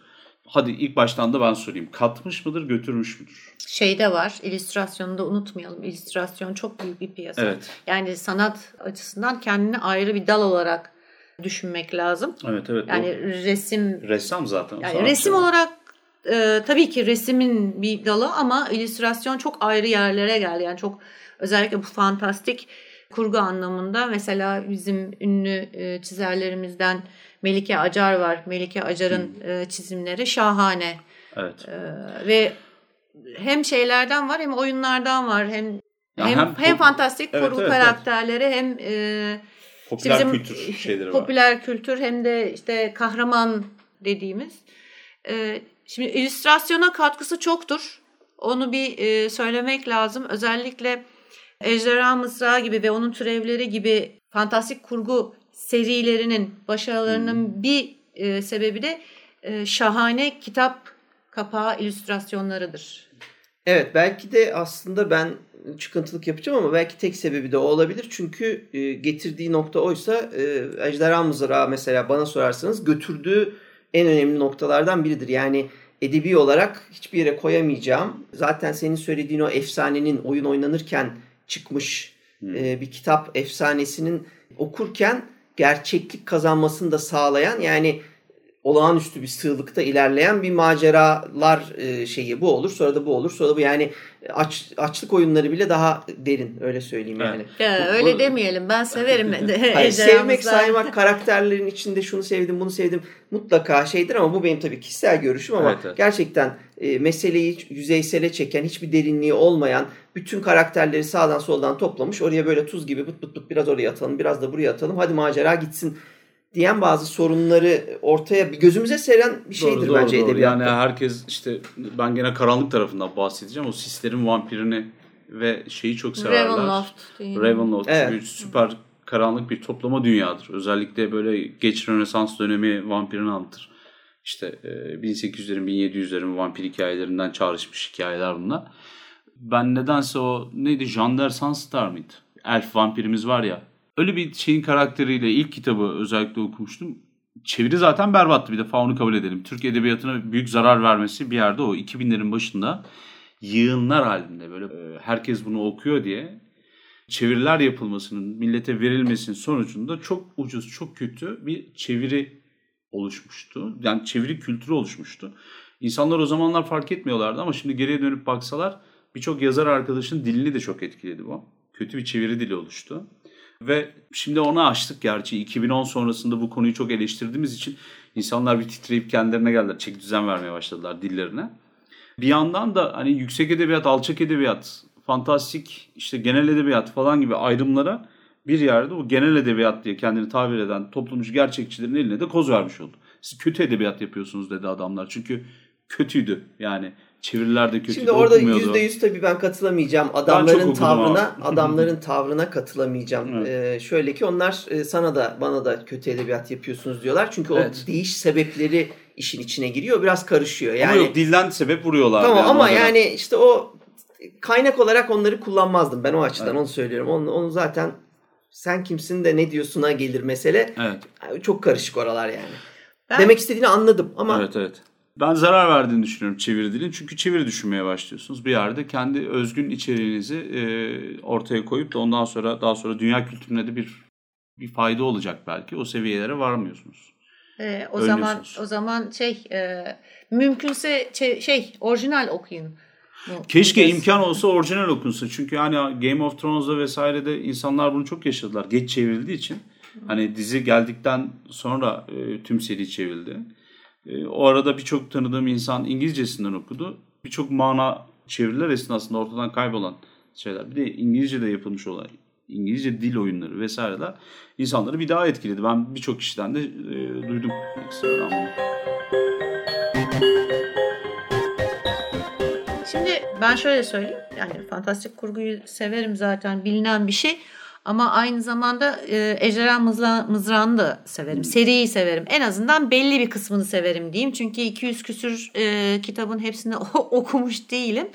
Hadi ilk baştan da ben sorayım. Katmış mıdır, götürmüş müdür? Şey de var, illüstrasyonu da unutmayalım. İllüstrasyon çok büyük bir piyasa. Evet. Yani sanat açısından kendini ayrı bir dal olarak düşünmek lazım. Evet, evet. Yani o, resim... Ressam zaten. Yani resim şey. olarak e, tabii ki resimin bir dalı ama illüstrasyon çok ayrı yerlere geldi. Yani çok özellikle bu fantastik kurgu anlamında mesela bizim ünlü e, çizerlerimizden Melike Acar var. Melike Acar'ın e, çizimleri şahane. Evet. E, ve hem şeylerden var hem oyunlardan var hem ya hem, hem, hem fantastik evet, kurgu evet, karakterleri evet. hem e, popüler işte kültür şeyleri popüler var. kültür hem de işte kahraman dediğimiz. E, şimdi illüstrasyona katkısı çoktur. Onu bir e, söylemek lazım. Özellikle Ejderha Mısrağı gibi ve onun türevleri gibi fantastik kurgu serilerinin başarılarının hmm. bir e, sebebi de e, şahane kitap kapağı illüstrasyonlarıdır. Evet belki de aslında ben çıkıntılık yapacağım ama belki tek sebebi de o olabilir. Çünkü e, getirdiği nokta oysa e, Ejderha Mızrağı mesela bana sorarsanız götürdüğü en önemli noktalardan biridir. Yani edebi olarak hiçbir yere koyamayacağım. Zaten senin söylediğin o efsanenin oyun oynanırken çıkmış hmm. e, bir kitap efsanesinin okurken gerçeklik kazanmasını da sağlayan yani olağanüstü bir sığlıkta ilerleyen bir maceralar e, şeyi bu olur. Sonra da bu olur. Sonra da bu yani aç, açlık oyunları bile daha derin öyle söyleyeyim yani. Ya, öyle bu, demeyelim. Ben severim. Hayır, sevmek, saymak, karakterlerin içinde şunu sevdim, bunu sevdim mutlaka şeydir ama bu benim tabii kişisel görüşüm ama evet, evet. gerçekten e, meseleyi yüzeysele çeken, hiçbir derinliği olmayan, bütün karakterleri sağdan soldan toplamış. Oraya böyle tuz gibi bıt bıt bıt biraz oraya atalım, biraz da buraya atalım. Hadi macera gitsin diyen bazı sorunları ortaya bir gözümüze seren bir şeydir doğru, bence doğru, edebiyatta. Yani herkes işte ben gene karanlık tarafından bahsedeceğim. O sislerin vampirini ve şeyi çok severler. Ravenloft. Ravenloft evet. çünkü süper karanlık bir toplama dünyadır. Özellikle böyle geç Rönesans dönemi vampirini anlatır. İşte 1800'lerin 1700'lerin vampir hikayelerinden çağrışmış hikayeler bunlar. Ben nedense o neydi Jean Sanstar mıydı? Elf vampirimiz var ya öyle bir şeyin karakteriyle ilk kitabı özellikle okumuştum. Çeviri zaten berbattı bir defa onu kabul edelim. Türk edebiyatına büyük zarar vermesi bir yerde o 2000'lerin başında yığınlar halinde böyle e, herkes bunu okuyor diye çeviriler yapılmasının millete verilmesinin sonucunda çok ucuz çok kötü bir çeviri oluşmuştu. Yani çeviri kültürü oluşmuştu. İnsanlar o zamanlar fark etmiyorlardı ama şimdi geriye dönüp baksalar birçok yazar arkadaşın dilini de çok etkiledi bu. Kötü bir çeviri dili oluştu. Ve şimdi onu açtık gerçi 2010 sonrasında bu konuyu çok eleştirdiğimiz için insanlar bir titreyip kendilerine geldiler. Çek düzen vermeye başladılar dillerine. Bir yandan da hani yüksek edebiyat, alçak edebiyat, fantastik, işte genel edebiyat falan gibi ayrımlara bir yerde o genel edebiyat diye kendini tabir eden toplumcu gerçekçilerin eline de koz vermiş oldu. Siz kötü edebiyat yapıyorsunuz dedi adamlar. Çünkü kötüydü yani çeviriler de kötüydü. Şimdi orada yüzde yüz tabii ben katılamayacağım. Adamların tavrına, adamların tavrına katılamayacağım. Evet. Ee, şöyle ki onlar e, sana da bana da kötü edebiyat yapıyorsunuz diyorlar. Çünkü evet. o değiş sebepleri işin içine giriyor. Biraz karışıyor. Yani ama yok dilden sebep vuruyorlar. Tamam yani ama yani işte o kaynak olarak onları kullanmazdım. Ben o açıdan evet. onu söylüyorum. Onu, onu zaten sen kimsin de ne diyorsun'a gelir mesele. Evet. Çok karışık oralar yani. Ben... Demek istediğini anladım ama Evet evet. Ben zarar verdiğini düşünüyorum çeviri dilin. Çünkü çeviri düşünmeye başlıyorsunuz. Bir yerde kendi özgün içeriğinizi e, ortaya koyup da ondan sonra daha sonra dünya kültürüne de bir bir fayda olacak belki. O seviyelere varmıyorsunuz. Ee, o zaman o zaman şey e, mümkünse şey orijinal okuyun. Keşke imkan olsa orijinal okunsa. Çünkü hani Game of Thrones'da vesairede insanlar bunu çok yaşadılar. Geç çevrildiği için. Hani dizi geldikten sonra e, tüm seri çevrildi. E, o arada birçok tanıdığım insan İngilizcesinden okudu. Birçok mana çeviriler esnasında ortadan kaybolan şeyler. Bir de İngilizce'de yapılmış olan İngilizce dil oyunları vesaireler insanları bir daha etkiledi. Ben birçok kişiden de e, duydum bunu. Şimdi ben şöyle söyleyeyim. Yani fantastik kurguyu severim zaten bilinen bir şey. Ama aynı zamanda e, Ejderha Mızra Mızrağı'nı da severim. Seriyi severim. En azından belli bir kısmını severim diyeyim. Çünkü 200 küsür e, kitabın hepsini okumuş değilim.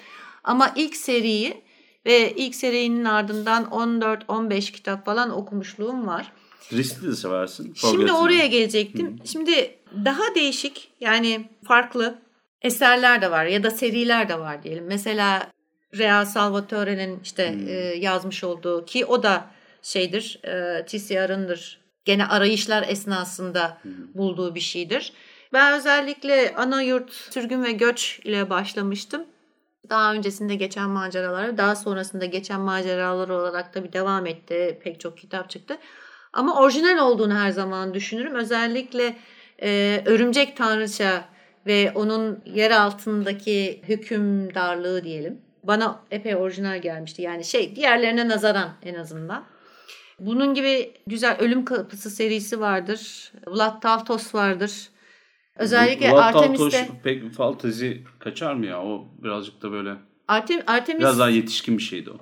Ama ilk seriyi ve ilk serinin ardından 14-15 kitap falan okumuşluğum var. Riskli de seversin. Şimdi oraya gelecektim. Hı. Şimdi daha değişik yani farklı eserler de var ya da seriler de var diyelim. Mesela Rea Salvatore'nin işte hmm. e, yazmış olduğu ki o da şeydir e, TCR'ındır. Gene arayışlar esnasında hmm. bulduğu bir şeydir. Ben özellikle ana yurt sürgün ve göç ile başlamıştım. Daha öncesinde geçen maceralar, daha sonrasında geçen maceralar olarak da bir devam etti. Pek çok kitap çıktı. Ama orijinal olduğunu her zaman düşünürüm. Özellikle e, Örümcek Tanrıça ve onun yer altındaki hükümdarlığı diyelim. Bana epey orijinal gelmişti. Yani şey diğerlerine nazaran en azından. Bunun gibi güzel Ölüm Kapısı serisi vardır. Vlad Tavtos vardır. Özellikle Vlad Artemis'te... Tavtos pek fantezi kaçar mı ya? O birazcık da böyle... Artem, Artemis... Biraz daha yetişkin bir şeydi o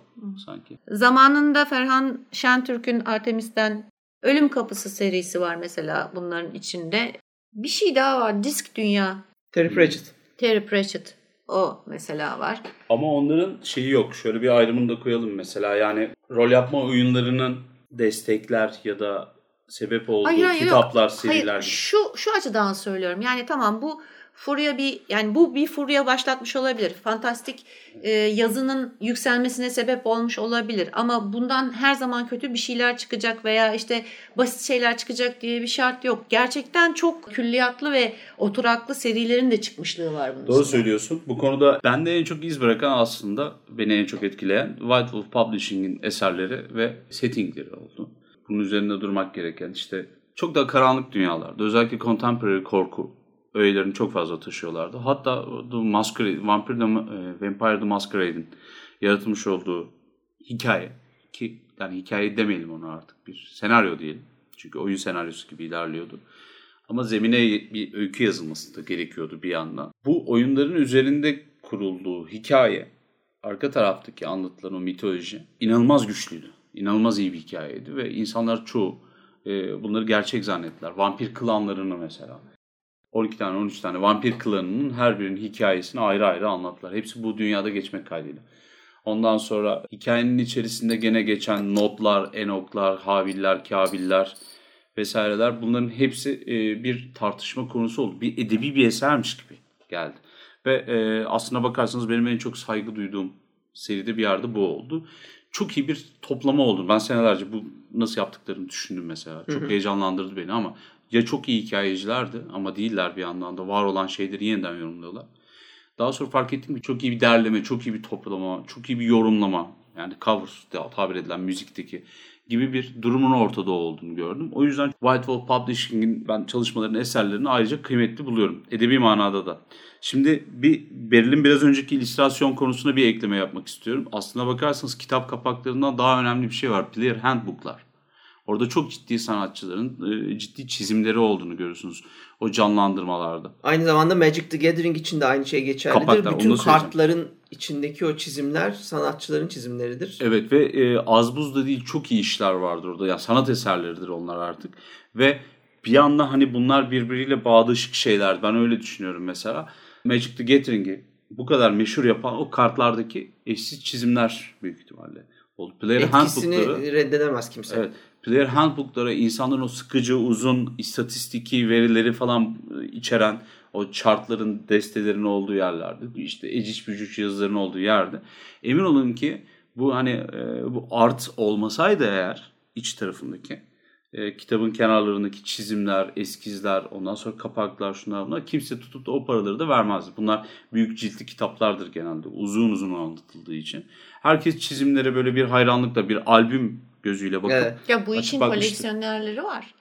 sanki. Zamanında Ferhan Şentürk'ün Artemis'ten Ölüm Kapısı serisi var mesela bunların içinde. Bir şey daha var. Disk Dünya. Terry Pratchett. Terry Pratchett. O mesela var. Ama onların şeyi yok. Şöyle bir ayrımını da koyalım mesela. Yani rol yapma oyunlarının destekler ya da sebep olduğu hayır, hayır, kitaplar, yok. seriler hayır, gibi. Şu, şu açıdan söylüyorum. Yani tamam bu furya bir yani bu bir furya başlatmış olabilir. Fantastik e, yazının yükselmesine sebep olmuş olabilir. Ama bundan her zaman kötü bir şeyler çıkacak veya işte basit şeyler çıkacak diye bir şart yok. Gerçekten çok külliyatlı ve oturaklı serilerin de çıkmışlığı var bunun Doğru söylüyorsun. Bu konuda bende en çok iz bırakan aslında beni en çok etkileyen White Wolf Publishing'in eserleri ve settingleri oldu. Bunun üzerinde durmak gereken işte çok da karanlık dünyalarda özellikle contemporary korku öğelerini çok fazla taşıyorlardı. Hatta The Masquerade, Vampire the, e, Vampire the Masquerade'in yaratılmış olduğu hikaye ki yani hikaye demeyelim ona artık bir senaryo diyelim. Çünkü oyun senaryosu gibi ilerliyordu. Ama zemine bir öykü yazılması da gerekiyordu bir yandan. Bu oyunların üzerinde kurulduğu hikaye, arka taraftaki anlatılan o mitoloji inanılmaz güçlüydü. İnanılmaz iyi bir hikayeydi ve insanlar çoğu e, bunları gerçek zannettiler. Vampir klanlarını mesela 12 tane 13 tane vampir klanının her birinin hikayesini ayrı ayrı anlattılar. Hepsi bu dünyada geçmek kaydıyla. Ondan sonra hikayenin içerisinde gene geçen notlar, enoklar, haviller, kabiller vesaireler bunların hepsi e, bir tartışma konusu oldu. Bir edebi bir esermiş gibi geldi. Ve e, aslına bakarsanız benim en çok saygı duyduğum seride bir yerde bu oldu. Çok iyi bir toplama oldu. Ben senelerce bu nasıl yaptıklarını düşündüm mesela. Çok hı hı. heyecanlandırdı beni ama ya çok iyi hikayecilerdi ama değiller bir yandan da var olan şeyleri yeniden yorumluyorlar. Daha sonra fark ettim ki çok iyi bir derleme, çok iyi bir toplama, çok iyi bir yorumlama. Yani cover tabir edilen müzikteki gibi bir durumun ortada olduğunu gördüm. O yüzden White Wolf Publishing'in ben çalışmalarının eserlerini ayrıca kıymetli buluyorum. Edebi manada da. Şimdi bir Beril'in biraz önceki illüstrasyon konusuna bir ekleme yapmak istiyorum. Aslına bakarsanız kitap kapaklarından daha önemli bir şey var. Player Handbook'lar. Orada çok ciddi sanatçıların e, ciddi çizimleri olduğunu görüyorsunuz o canlandırmalarda. Aynı zamanda Magic the Gathering için de aynı şey geçerlidir. Kapaklar, Bütün kartların içindeki o çizimler sanatçıların çizimleridir. Evet ve e, az buz da değil çok iyi işler vardır orada. Yani sanat eserleridir onlar artık. Ve bir anda hani bunlar birbiriyle bağdaşık şeyler. Ben öyle düşünüyorum mesela. Magic the Gathering'i bu kadar meşhur yapan o kartlardaki eşsiz çizimler büyük ihtimalle. Player Etkisini reddedemez kimse. Evet. Player Handbook'lara insanların o sıkıcı uzun istatistiki verileri falan e, içeren o chartların destelerin olduğu yerlerde işte eciş bücüş yazıların olduğu yerde emin olun ki bu hani e, bu art olmasaydı eğer iç tarafındaki e, kitabın kenarlarındaki çizimler, eskizler, ondan sonra kapaklar, şunlar bunlar kimse tutup da o paraları da vermezdi. Bunlar büyük ciltli kitaplardır genelde uzun uzun anlatıldığı için. Herkes çizimlere böyle bir hayranlıkla bir albüm gözüyle bakıp evet. Ya bu işin koleksiyonerleri var.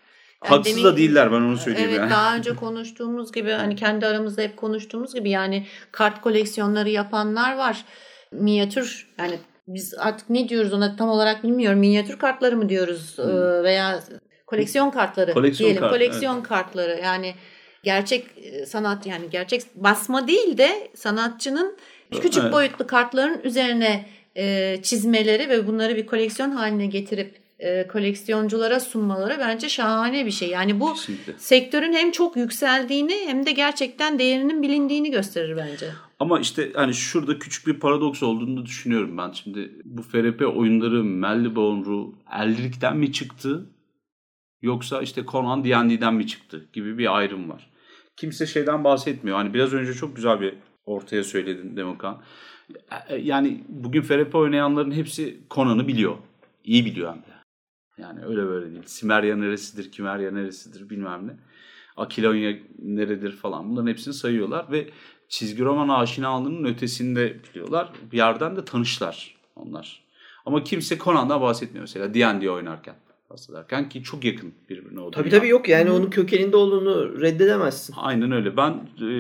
Yani Haksız demin, da değiller ben onu söyleyeyim evet, yani. daha önce konuştuğumuz gibi hani kendi aramızda hep konuştuğumuz gibi yani kart koleksiyonları yapanlar var. Minyatür yani biz artık ne diyoruz ona tam olarak bilmiyorum. Minyatür kartları mı diyoruz hmm. veya koleksiyon kartları koleksiyon diyelim. Kart, koleksiyon evet. kartları yani gerçek e, sanat yani gerçek basma değil de sanatçının küçük evet. boyutlu kartların üzerine e, çizmeleri ve bunları bir koleksiyon haline getirip e, koleksiyonculara sunmaları bence şahane bir şey. Yani bu Kesinlikle. sektörün hem çok yükseldiğini hem de gerçekten değerinin bilindiğini gösterir bence. Ama işte hani şurada küçük bir paradoks olduğunu düşünüyorum ben. Şimdi bu FRP oyunları Melbourne Eldric'ten mi çıktı yoksa işte Conan D&D'den mi çıktı gibi bir ayrım var. Kimse şeyden bahsetmiyor. Hani biraz önce çok güzel bir ortaya söyledin Demokan. Yani bugün FRP oynayanların hepsi Conan'ı biliyor. İyi biliyor hem de. Yani öyle böyle değil. Simerya neresidir, Kimerya neresidir bilmem ne. Akilonya neredir falan bunların hepsini sayıyorlar ve çizgi roman aşinalığının ötesinde biliyorlar. Bir yerden de tanışlar onlar. Ama kimse Conan'dan bahsetmiyor mesela D&D oynarken bahsederken ki çok yakın birbirine o Tabii tabii yok yani onun kökeninde olduğunu reddedemezsin. Aynen öyle. Ben e,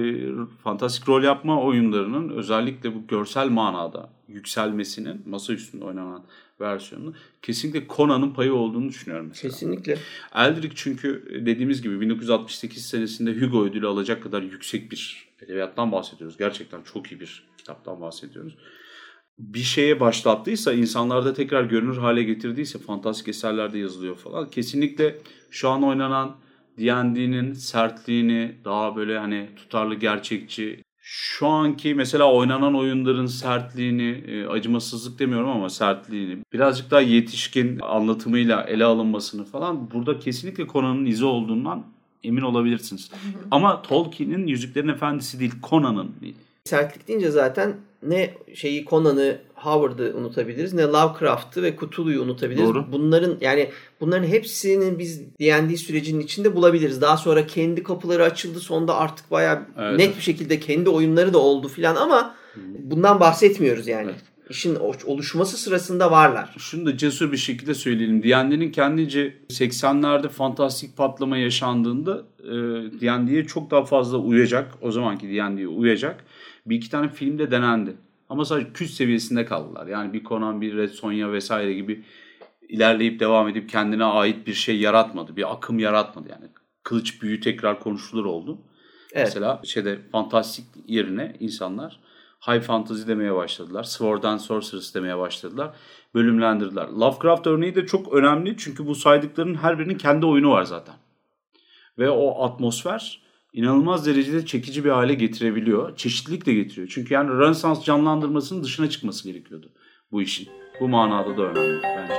fantastik rol yapma oyunlarının özellikle bu görsel manada yükselmesinin masa üstünde oynanan versiyonunu kesinlikle Conan'ın payı olduğunu düşünüyorum mesela. Kesinlikle. Eldrick çünkü dediğimiz gibi 1968 senesinde Hugo ödülü alacak kadar yüksek bir edebiyattan bahsediyoruz. Gerçekten çok iyi bir kitaptan bahsediyoruz. Bir şeye başlattıysa, insanlarda tekrar görünür hale getirdiyse, fantastik eserlerde yazılıyor falan. Kesinlikle şu an oynanan D&D'nin sertliğini, daha böyle hani tutarlı, gerçekçi, şu anki mesela oynanan oyunların sertliğini, e, acımasızlık demiyorum ama sertliğini, birazcık daha yetişkin anlatımıyla ele alınmasını falan burada kesinlikle Conan'ın izi olduğundan emin olabilirsiniz. Ama Tolkien'in Yüzüklerin Efendisi değil, Conan'ın değil. Sertlik deyince zaten ne şeyi Conan'ı Howard'ı unutabiliriz ne Lovecraft'ı ve Cthulhu'yu unutabiliriz. Doğru. Bunların yani bunların hepsini biz D&D sürecinin içinde bulabiliriz. Daha sonra kendi kapıları açıldı. Sonunda artık bayağı evet. net bir şekilde kendi oyunları da oldu filan ama bundan bahsetmiyoruz yani. Evet. İşin oluşması sırasında varlar. Şunu da cesur bir şekilde söyleyelim. D&D'nin kendince 80'lerde fantastik patlama yaşandığında e, D&D'ye çok daha fazla uyacak. O zamanki D&D'ye uyacak. Bir iki tane filmde denendi. Ama sadece küs seviyesinde kaldılar. Yani bir Conan, bir Red Sonja vesaire gibi ilerleyip devam edip kendine ait bir şey yaratmadı. Bir akım yaratmadı yani. Kılıç büyü tekrar konuşulur oldu. Evet. Mesela şeyde fantastik yerine insanlar high fantasy demeye başladılar. Sword and Sorceress demeye başladılar. Bölümlendirdiler. Lovecraft örneği de çok önemli çünkü bu saydıkların her birinin kendi oyunu var zaten. Ve o atmosfer inanılmaz derecede çekici bir hale getirebiliyor. Çeşitlilik de getiriyor. Çünkü yani Rönesans canlandırmasının dışına çıkması gerekiyordu bu işin. Bu manada da önemli bence.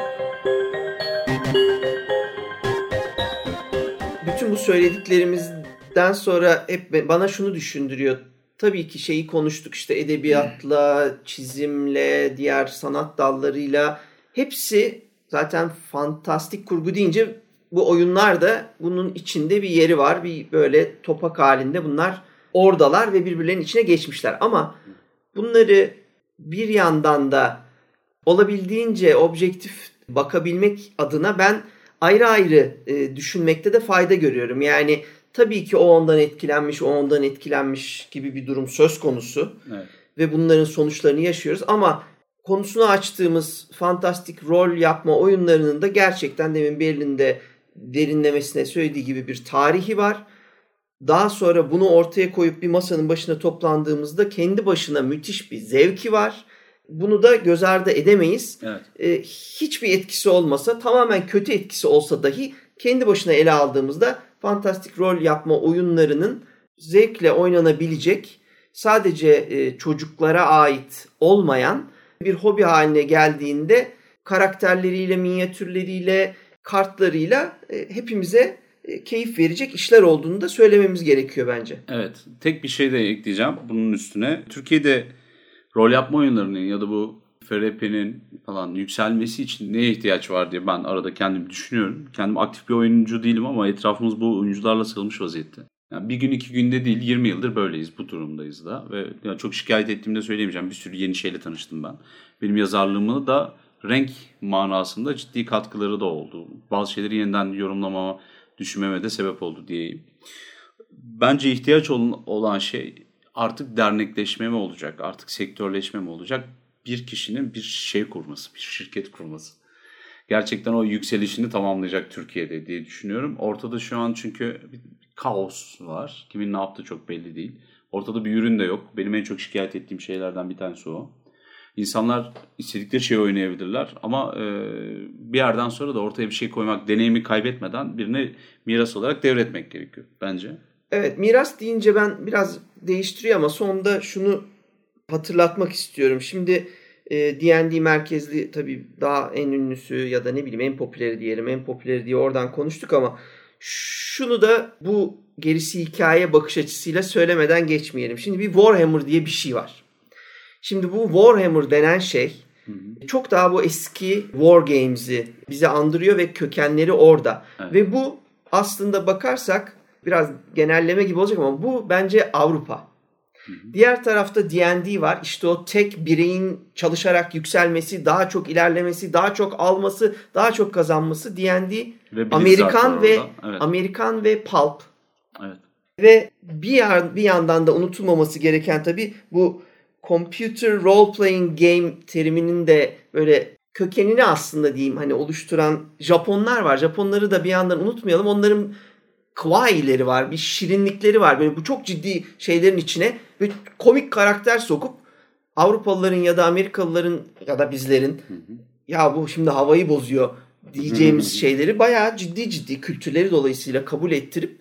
Bütün bu söylediklerimizden sonra hep bana şunu düşündürüyor. Tabii ki şeyi konuştuk işte edebiyatla, çizimle, diğer sanat dallarıyla hepsi zaten fantastik kurgu deyince bu oyunlar da bunun içinde bir yeri var. Bir böyle topak halinde bunlar oradalar ve birbirlerinin içine geçmişler. Ama bunları bir yandan da olabildiğince objektif bakabilmek adına ben ayrı ayrı e, düşünmekte de fayda görüyorum. Yani tabii ki o ondan etkilenmiş, o ondan etkilenmiş gibi bir durum söz konusu. Evet. Ve bunların sonuçlarını yaşıyoruz ama konusunu açtığımız fantastik rol yapma oyunlarının da gerçekten demin Berlin'de derinlemesine söylediği gibi bir tarihi var. Daha sonra bunu ortaya koyup bir masanın başına toplandığımızda kendi başına müthiş bir zevki var. Bunu da göz ardı edemeyiz. Evet. Ee, hiçbir etkisi olmasa, tamamen kötü etkisi olsa dahi kendi başına ele aldığımızda fantastik rol yapma oyunlarının zevkle oynanabilecek, sadece e, çocuklara ait olmayan bir hobi haline geldiğinde karakterleriyle, minyatürleriyle, kartlarıyla e, hepimize e, keyif verecek işler olduğunu da söylememiz gerekiyor bence. Evet. Tek bir şey de ekleyeceğim bunun üstüne. Türkiye'de rol yapma oyunlarının ya da bu FRP'nin falan yükselmesi için neye ihtiyaç var diye ben arada kendim düşünüyorum. Kendim aktif bir oyuncu değilim ama etrafımız bu oyuncularla sarılmış vaziyette. Yani bir gün iki günde değil 20 yıldır böyleyiz bu durumdayız da ve çok şikayet ettiğimde söyleyemeyeceğim bir sürü yeni şeyle tanıştım ben. Benim yazarlığımı da renk manasında ciddi katkıları da oldu. Bazı şeyleri yeniden yorumlamama, düşünmeme de sebep oldu diyeyim. Bence ihtiyaç olan şey artık dernekleşme mi olacak, artık sektörleşme mi olacak? Bir kişinin bir şey kurması, bir şirket kurması. Gerçekten o yükselişini tamamlayacak Türkiye'de diye düşünüyorum. Ortada şu an çünkü bir kaos var. Kimin ne yaptığı çok belli değil. Ortada bir ürün de yok. Benim en çok şikayet ettiğim şeylerden bir tanesi o. İnsanlar istedikleri şeyi oynayabilirler ama e, bir yerden sonra da ortaya bir şey koymak, deneyimi kaybetmeden birine miras olarak devretmek gerekiyor bence. Evet miras deyince ben biraz değiştiriyor ama sonunda şunu hatırlatmak istiyorum. Şimdi e, D&D merkezli tabii daha en ünlüsü ya da ne bileyim en popüleri diyelim en popüleri diye oradan konuştuk ama şunu da bu gerisi hikaye bakış açısıyla söylemeden geçmeyelim. Şimdi bir Warhammer diye bir şey var. Şimdi bu Warhammer denen şey çok daha bu eski War Games'i bize andırıyor ve kökenleri orada. Evet. Ve bu aslında bakarsak biraz genelleme gibi olacak ama bu bence Avrupa. Diğer tarafta D&D var. İşte o tek bireyin çalışarak yükselmesi, daha çok ilerlemesi, daha çok alması, daha çok kazanması D&D Ve Amerikan ve. Evet. Amerikan ve pulp. evet. Ve bir, yer, bir yandan da unutulmaması gereken tabii bu computer role playing game teriminin de böyle kökenini aslında diyeyim hani oluşturan Japonlar var. Japonları da bir yandan unutmayalım. Onların kawaii'leri var, bir şirinlikleri var. Böyle bu çok ciddi şeylerin içine bir komik karakter sokup Avrupalıların ya da Amerikalıların ya da bizlerin ya bu şimdi havayı bozuyor diyeceğimiz şeyleri bayağı ciddi ciddi kültürleri dolayısıyla kabul ettirip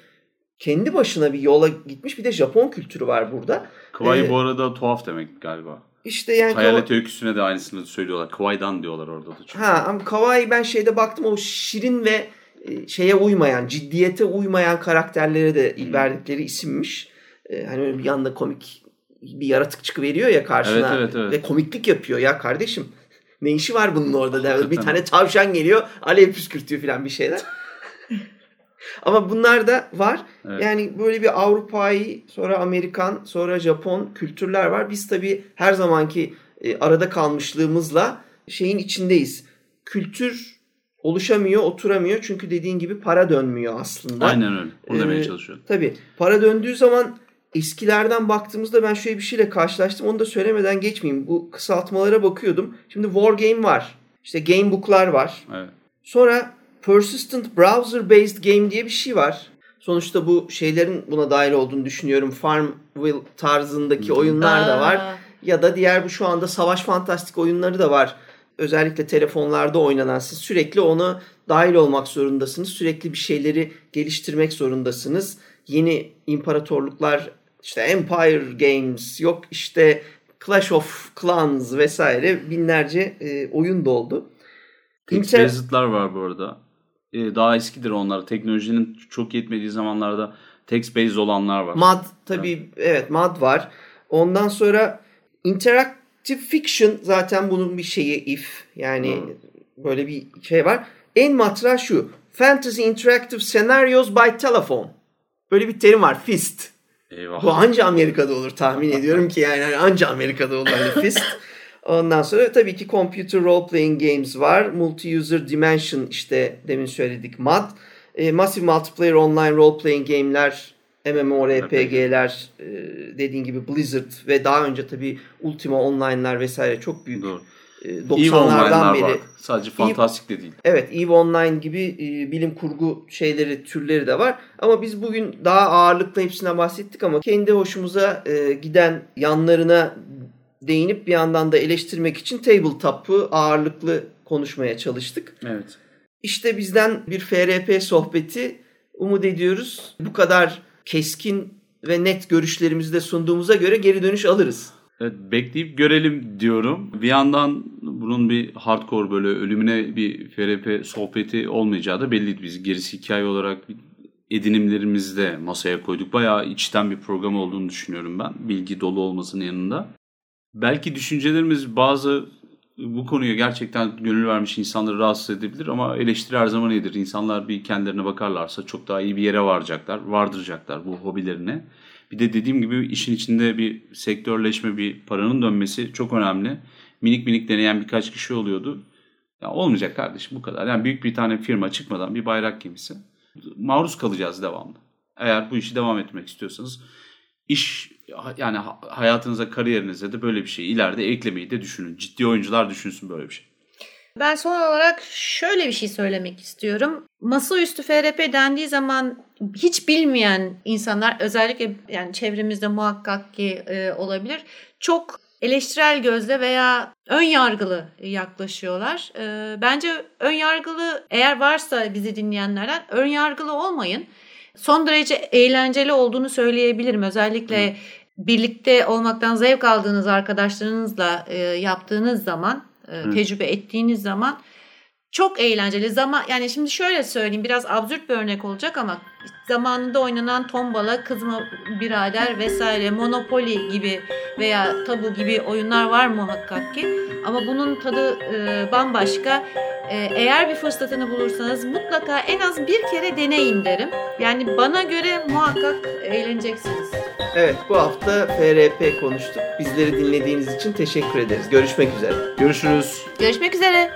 kendi başına bir yola gitmiş bir de Japon kültürü var burada. Kawaii Ee, bu arada tuhaf demek galiba. İşte yani Hayalet öyküsüne de aynısını söylüyorlar. Kawaii'dan diyorlar orada da. Çünkü. Ha ama kawaii ben şeyde baktım o şirin ve e, şeye uymayan, ciddiyete uymayan karakterlere de Hmm. verdikleri isimmiş. E, hani bir yanda komik bir yaratık çıkıveriyor ya karşına Evet, evet, evet. ve komiklik yapıyor ya kardeşim. Ne işi var bunun orada? bir tane tavşan geliyor, alev püskürtüyor falan bir şeyler. Ama bunlar da var. Evet. Yani böyle bir Avrupa'yı, sonra Amerikan, sonra Japon kültürler var. Biz tabii her zamanki e, arada kalmışlığımızla şeyin içindeyiz. Kültür oluşamıyor, oturamıyor. Çünkü dediğin gibi para dönmüyor aslında. Aynen öyle. Onu demeye Ee, çalışıyorum. Tabii. Para döndüğü zaman eskilerden baktığımızda ben şöyle bir şeyle karşılaştım. Onu da söylemeden geçmeyeyim. Bu kısaltmalara bakıyordum. Şimdi War Game var. İşte Gamebook'lar var. Evet. Sonra Persistent Browser Based Game diye bir şey var. Sonuçta bu şeylerin buna dahil olduğunu düşünüyorum. Farmville tarzındaki oyunlar da var. Ya da diğer bu şu anda savaş fantastik oyunları da var. Özellikle telefonlarda oynanan siz sürekli ona dahil olmak zorundasınız. Sürekli bir şeyleri geliştirmek zorundasınız. Yeni imparatorluklar işte Empire Games yok işte Clash of Clans vesaire binlerce e, oyun doldu. İnter- Based'lar var bu arada. Ee, daha eskidir onlar. Teknolojinin çok yetmediği zamanlarda text based olanlar var. MUD tabii evet MUD var. Ondan sonra interactive fiction zaten bunun bir şeyi if yani böyle bir şey var. En matra şu. Fantasy Interactive Scenarios by Telephone. Böyle bir terim var. FIST. Eyvah. Bu anca Amerika'da olur tahmin ediyorum ki yani anca Amerika'da olur hani FIST. Ondan sonra tabii ki Computer Role Playing Games var. Multi-User Dimension işte demin söyledik MUD. E, Massive Multiplayer Online Role Playing Game'ler, MMORPG'ler, e, dediğin gibi Blizzard ve daha önce tabii Ultima Online'lar vesaire çok büyük. Doğru. E, EVE 90'lardan Online'lar beri. var. Sadece fantastik de değil. Evet EVE Online gibi e, bilim kurgu şeyleri türleri de var. Ama biz bugün daha ağırlıklı hepsinden bahsettik ama kendi hoşumuza e, giden yanlarına değinip bir yandan da eleştirmek için tabletop'u ağırlıklı konuşmaya çalıştık. Evet. İşte bizden bir FRP sohbeti umut ediyoruz. Bu kadar keskin ve net görüşlerimizi de sunduğumuza göre geri dönüş alırız. Evet, bekleyip görelim diyorum. Bir yandan bunun bir hardcore böyle ölümüne bir FRP sohbeti olmayacağı da belliydi. Biz gerisi hikaye olarak edinimlerimizi de masaya koyduk. Bayağı içten bir program olduğunu düşünüyorum ben. Bilgi dolu olmasının yanında. Belki düşüncelerimiz bazı bu konuya gerçekten gönül vermiş insanları rahatsız edebilir ama eleştiri her zaman iyidir. İnsanlar bir kendilerine bakarlarsa çok daha iyi bir yere varacaklar, vardıracaklar bu hobilerine. Bir de dediğim gibi işin içinde bir sektörleşme, bir paranın dönmesi çok önemli. Minik minik deneyen birkaç kişi oluyordu. Ya olmayacak kardeşim bu kadar. Yani büyük bir tane firma çıkmadan bir bayrak gemisi. Maruz kalacağız devamlı. Eğer bu işi devam etmek istiyorsanız iş yani hayatınıza, kariyerinize de böyle bir şey ileride eklemeyi de düşünün. Ciddi oyuncular düşünsün böyle bir şey. Ben son olarak şöyle bir şey söylemek istiyorum. Masaüstü FRP dendiği zaman hiç bilmeyen insanlar özellikle yani çevremizde muhakkak ki e, olabilir. Çok eleştirel gözle veya ön yargılı yaklaşıyorlar. E, bence ön yargılı eğer varsa bizi dinleyenlerden ön yargılı olmayın. Son derece eğlenceli olduğunu söyleyebilirim. Özellikle. Birlikte olmaktan zevk aldığınız arkadaşlarınızla e, yaptığınız zaman, e, tecrübe ettiğiniz zaman çok eğlenceli. Zaman yani şimdi şöyle söyleyeyim biraz absürt bir örnek olacak ama zamanında oynanan tombala, kızma birader vesaire, Monopoly gibi veya tabu gibi oyunlar var muhakkak ki. Ama bunun tadı e, bambaşka. E, eğer bir fırsatını bulursanız mutlaka en az bir kere deneyin derim. Yani bana göre muhakkak eğleneceksiniz. Evet bu hafta FRP konuştuk. Bizleri dinlediğiniz için teşekkür ederiz. Görüşmek üzere. Görüşürüz. Görüşmek üzere.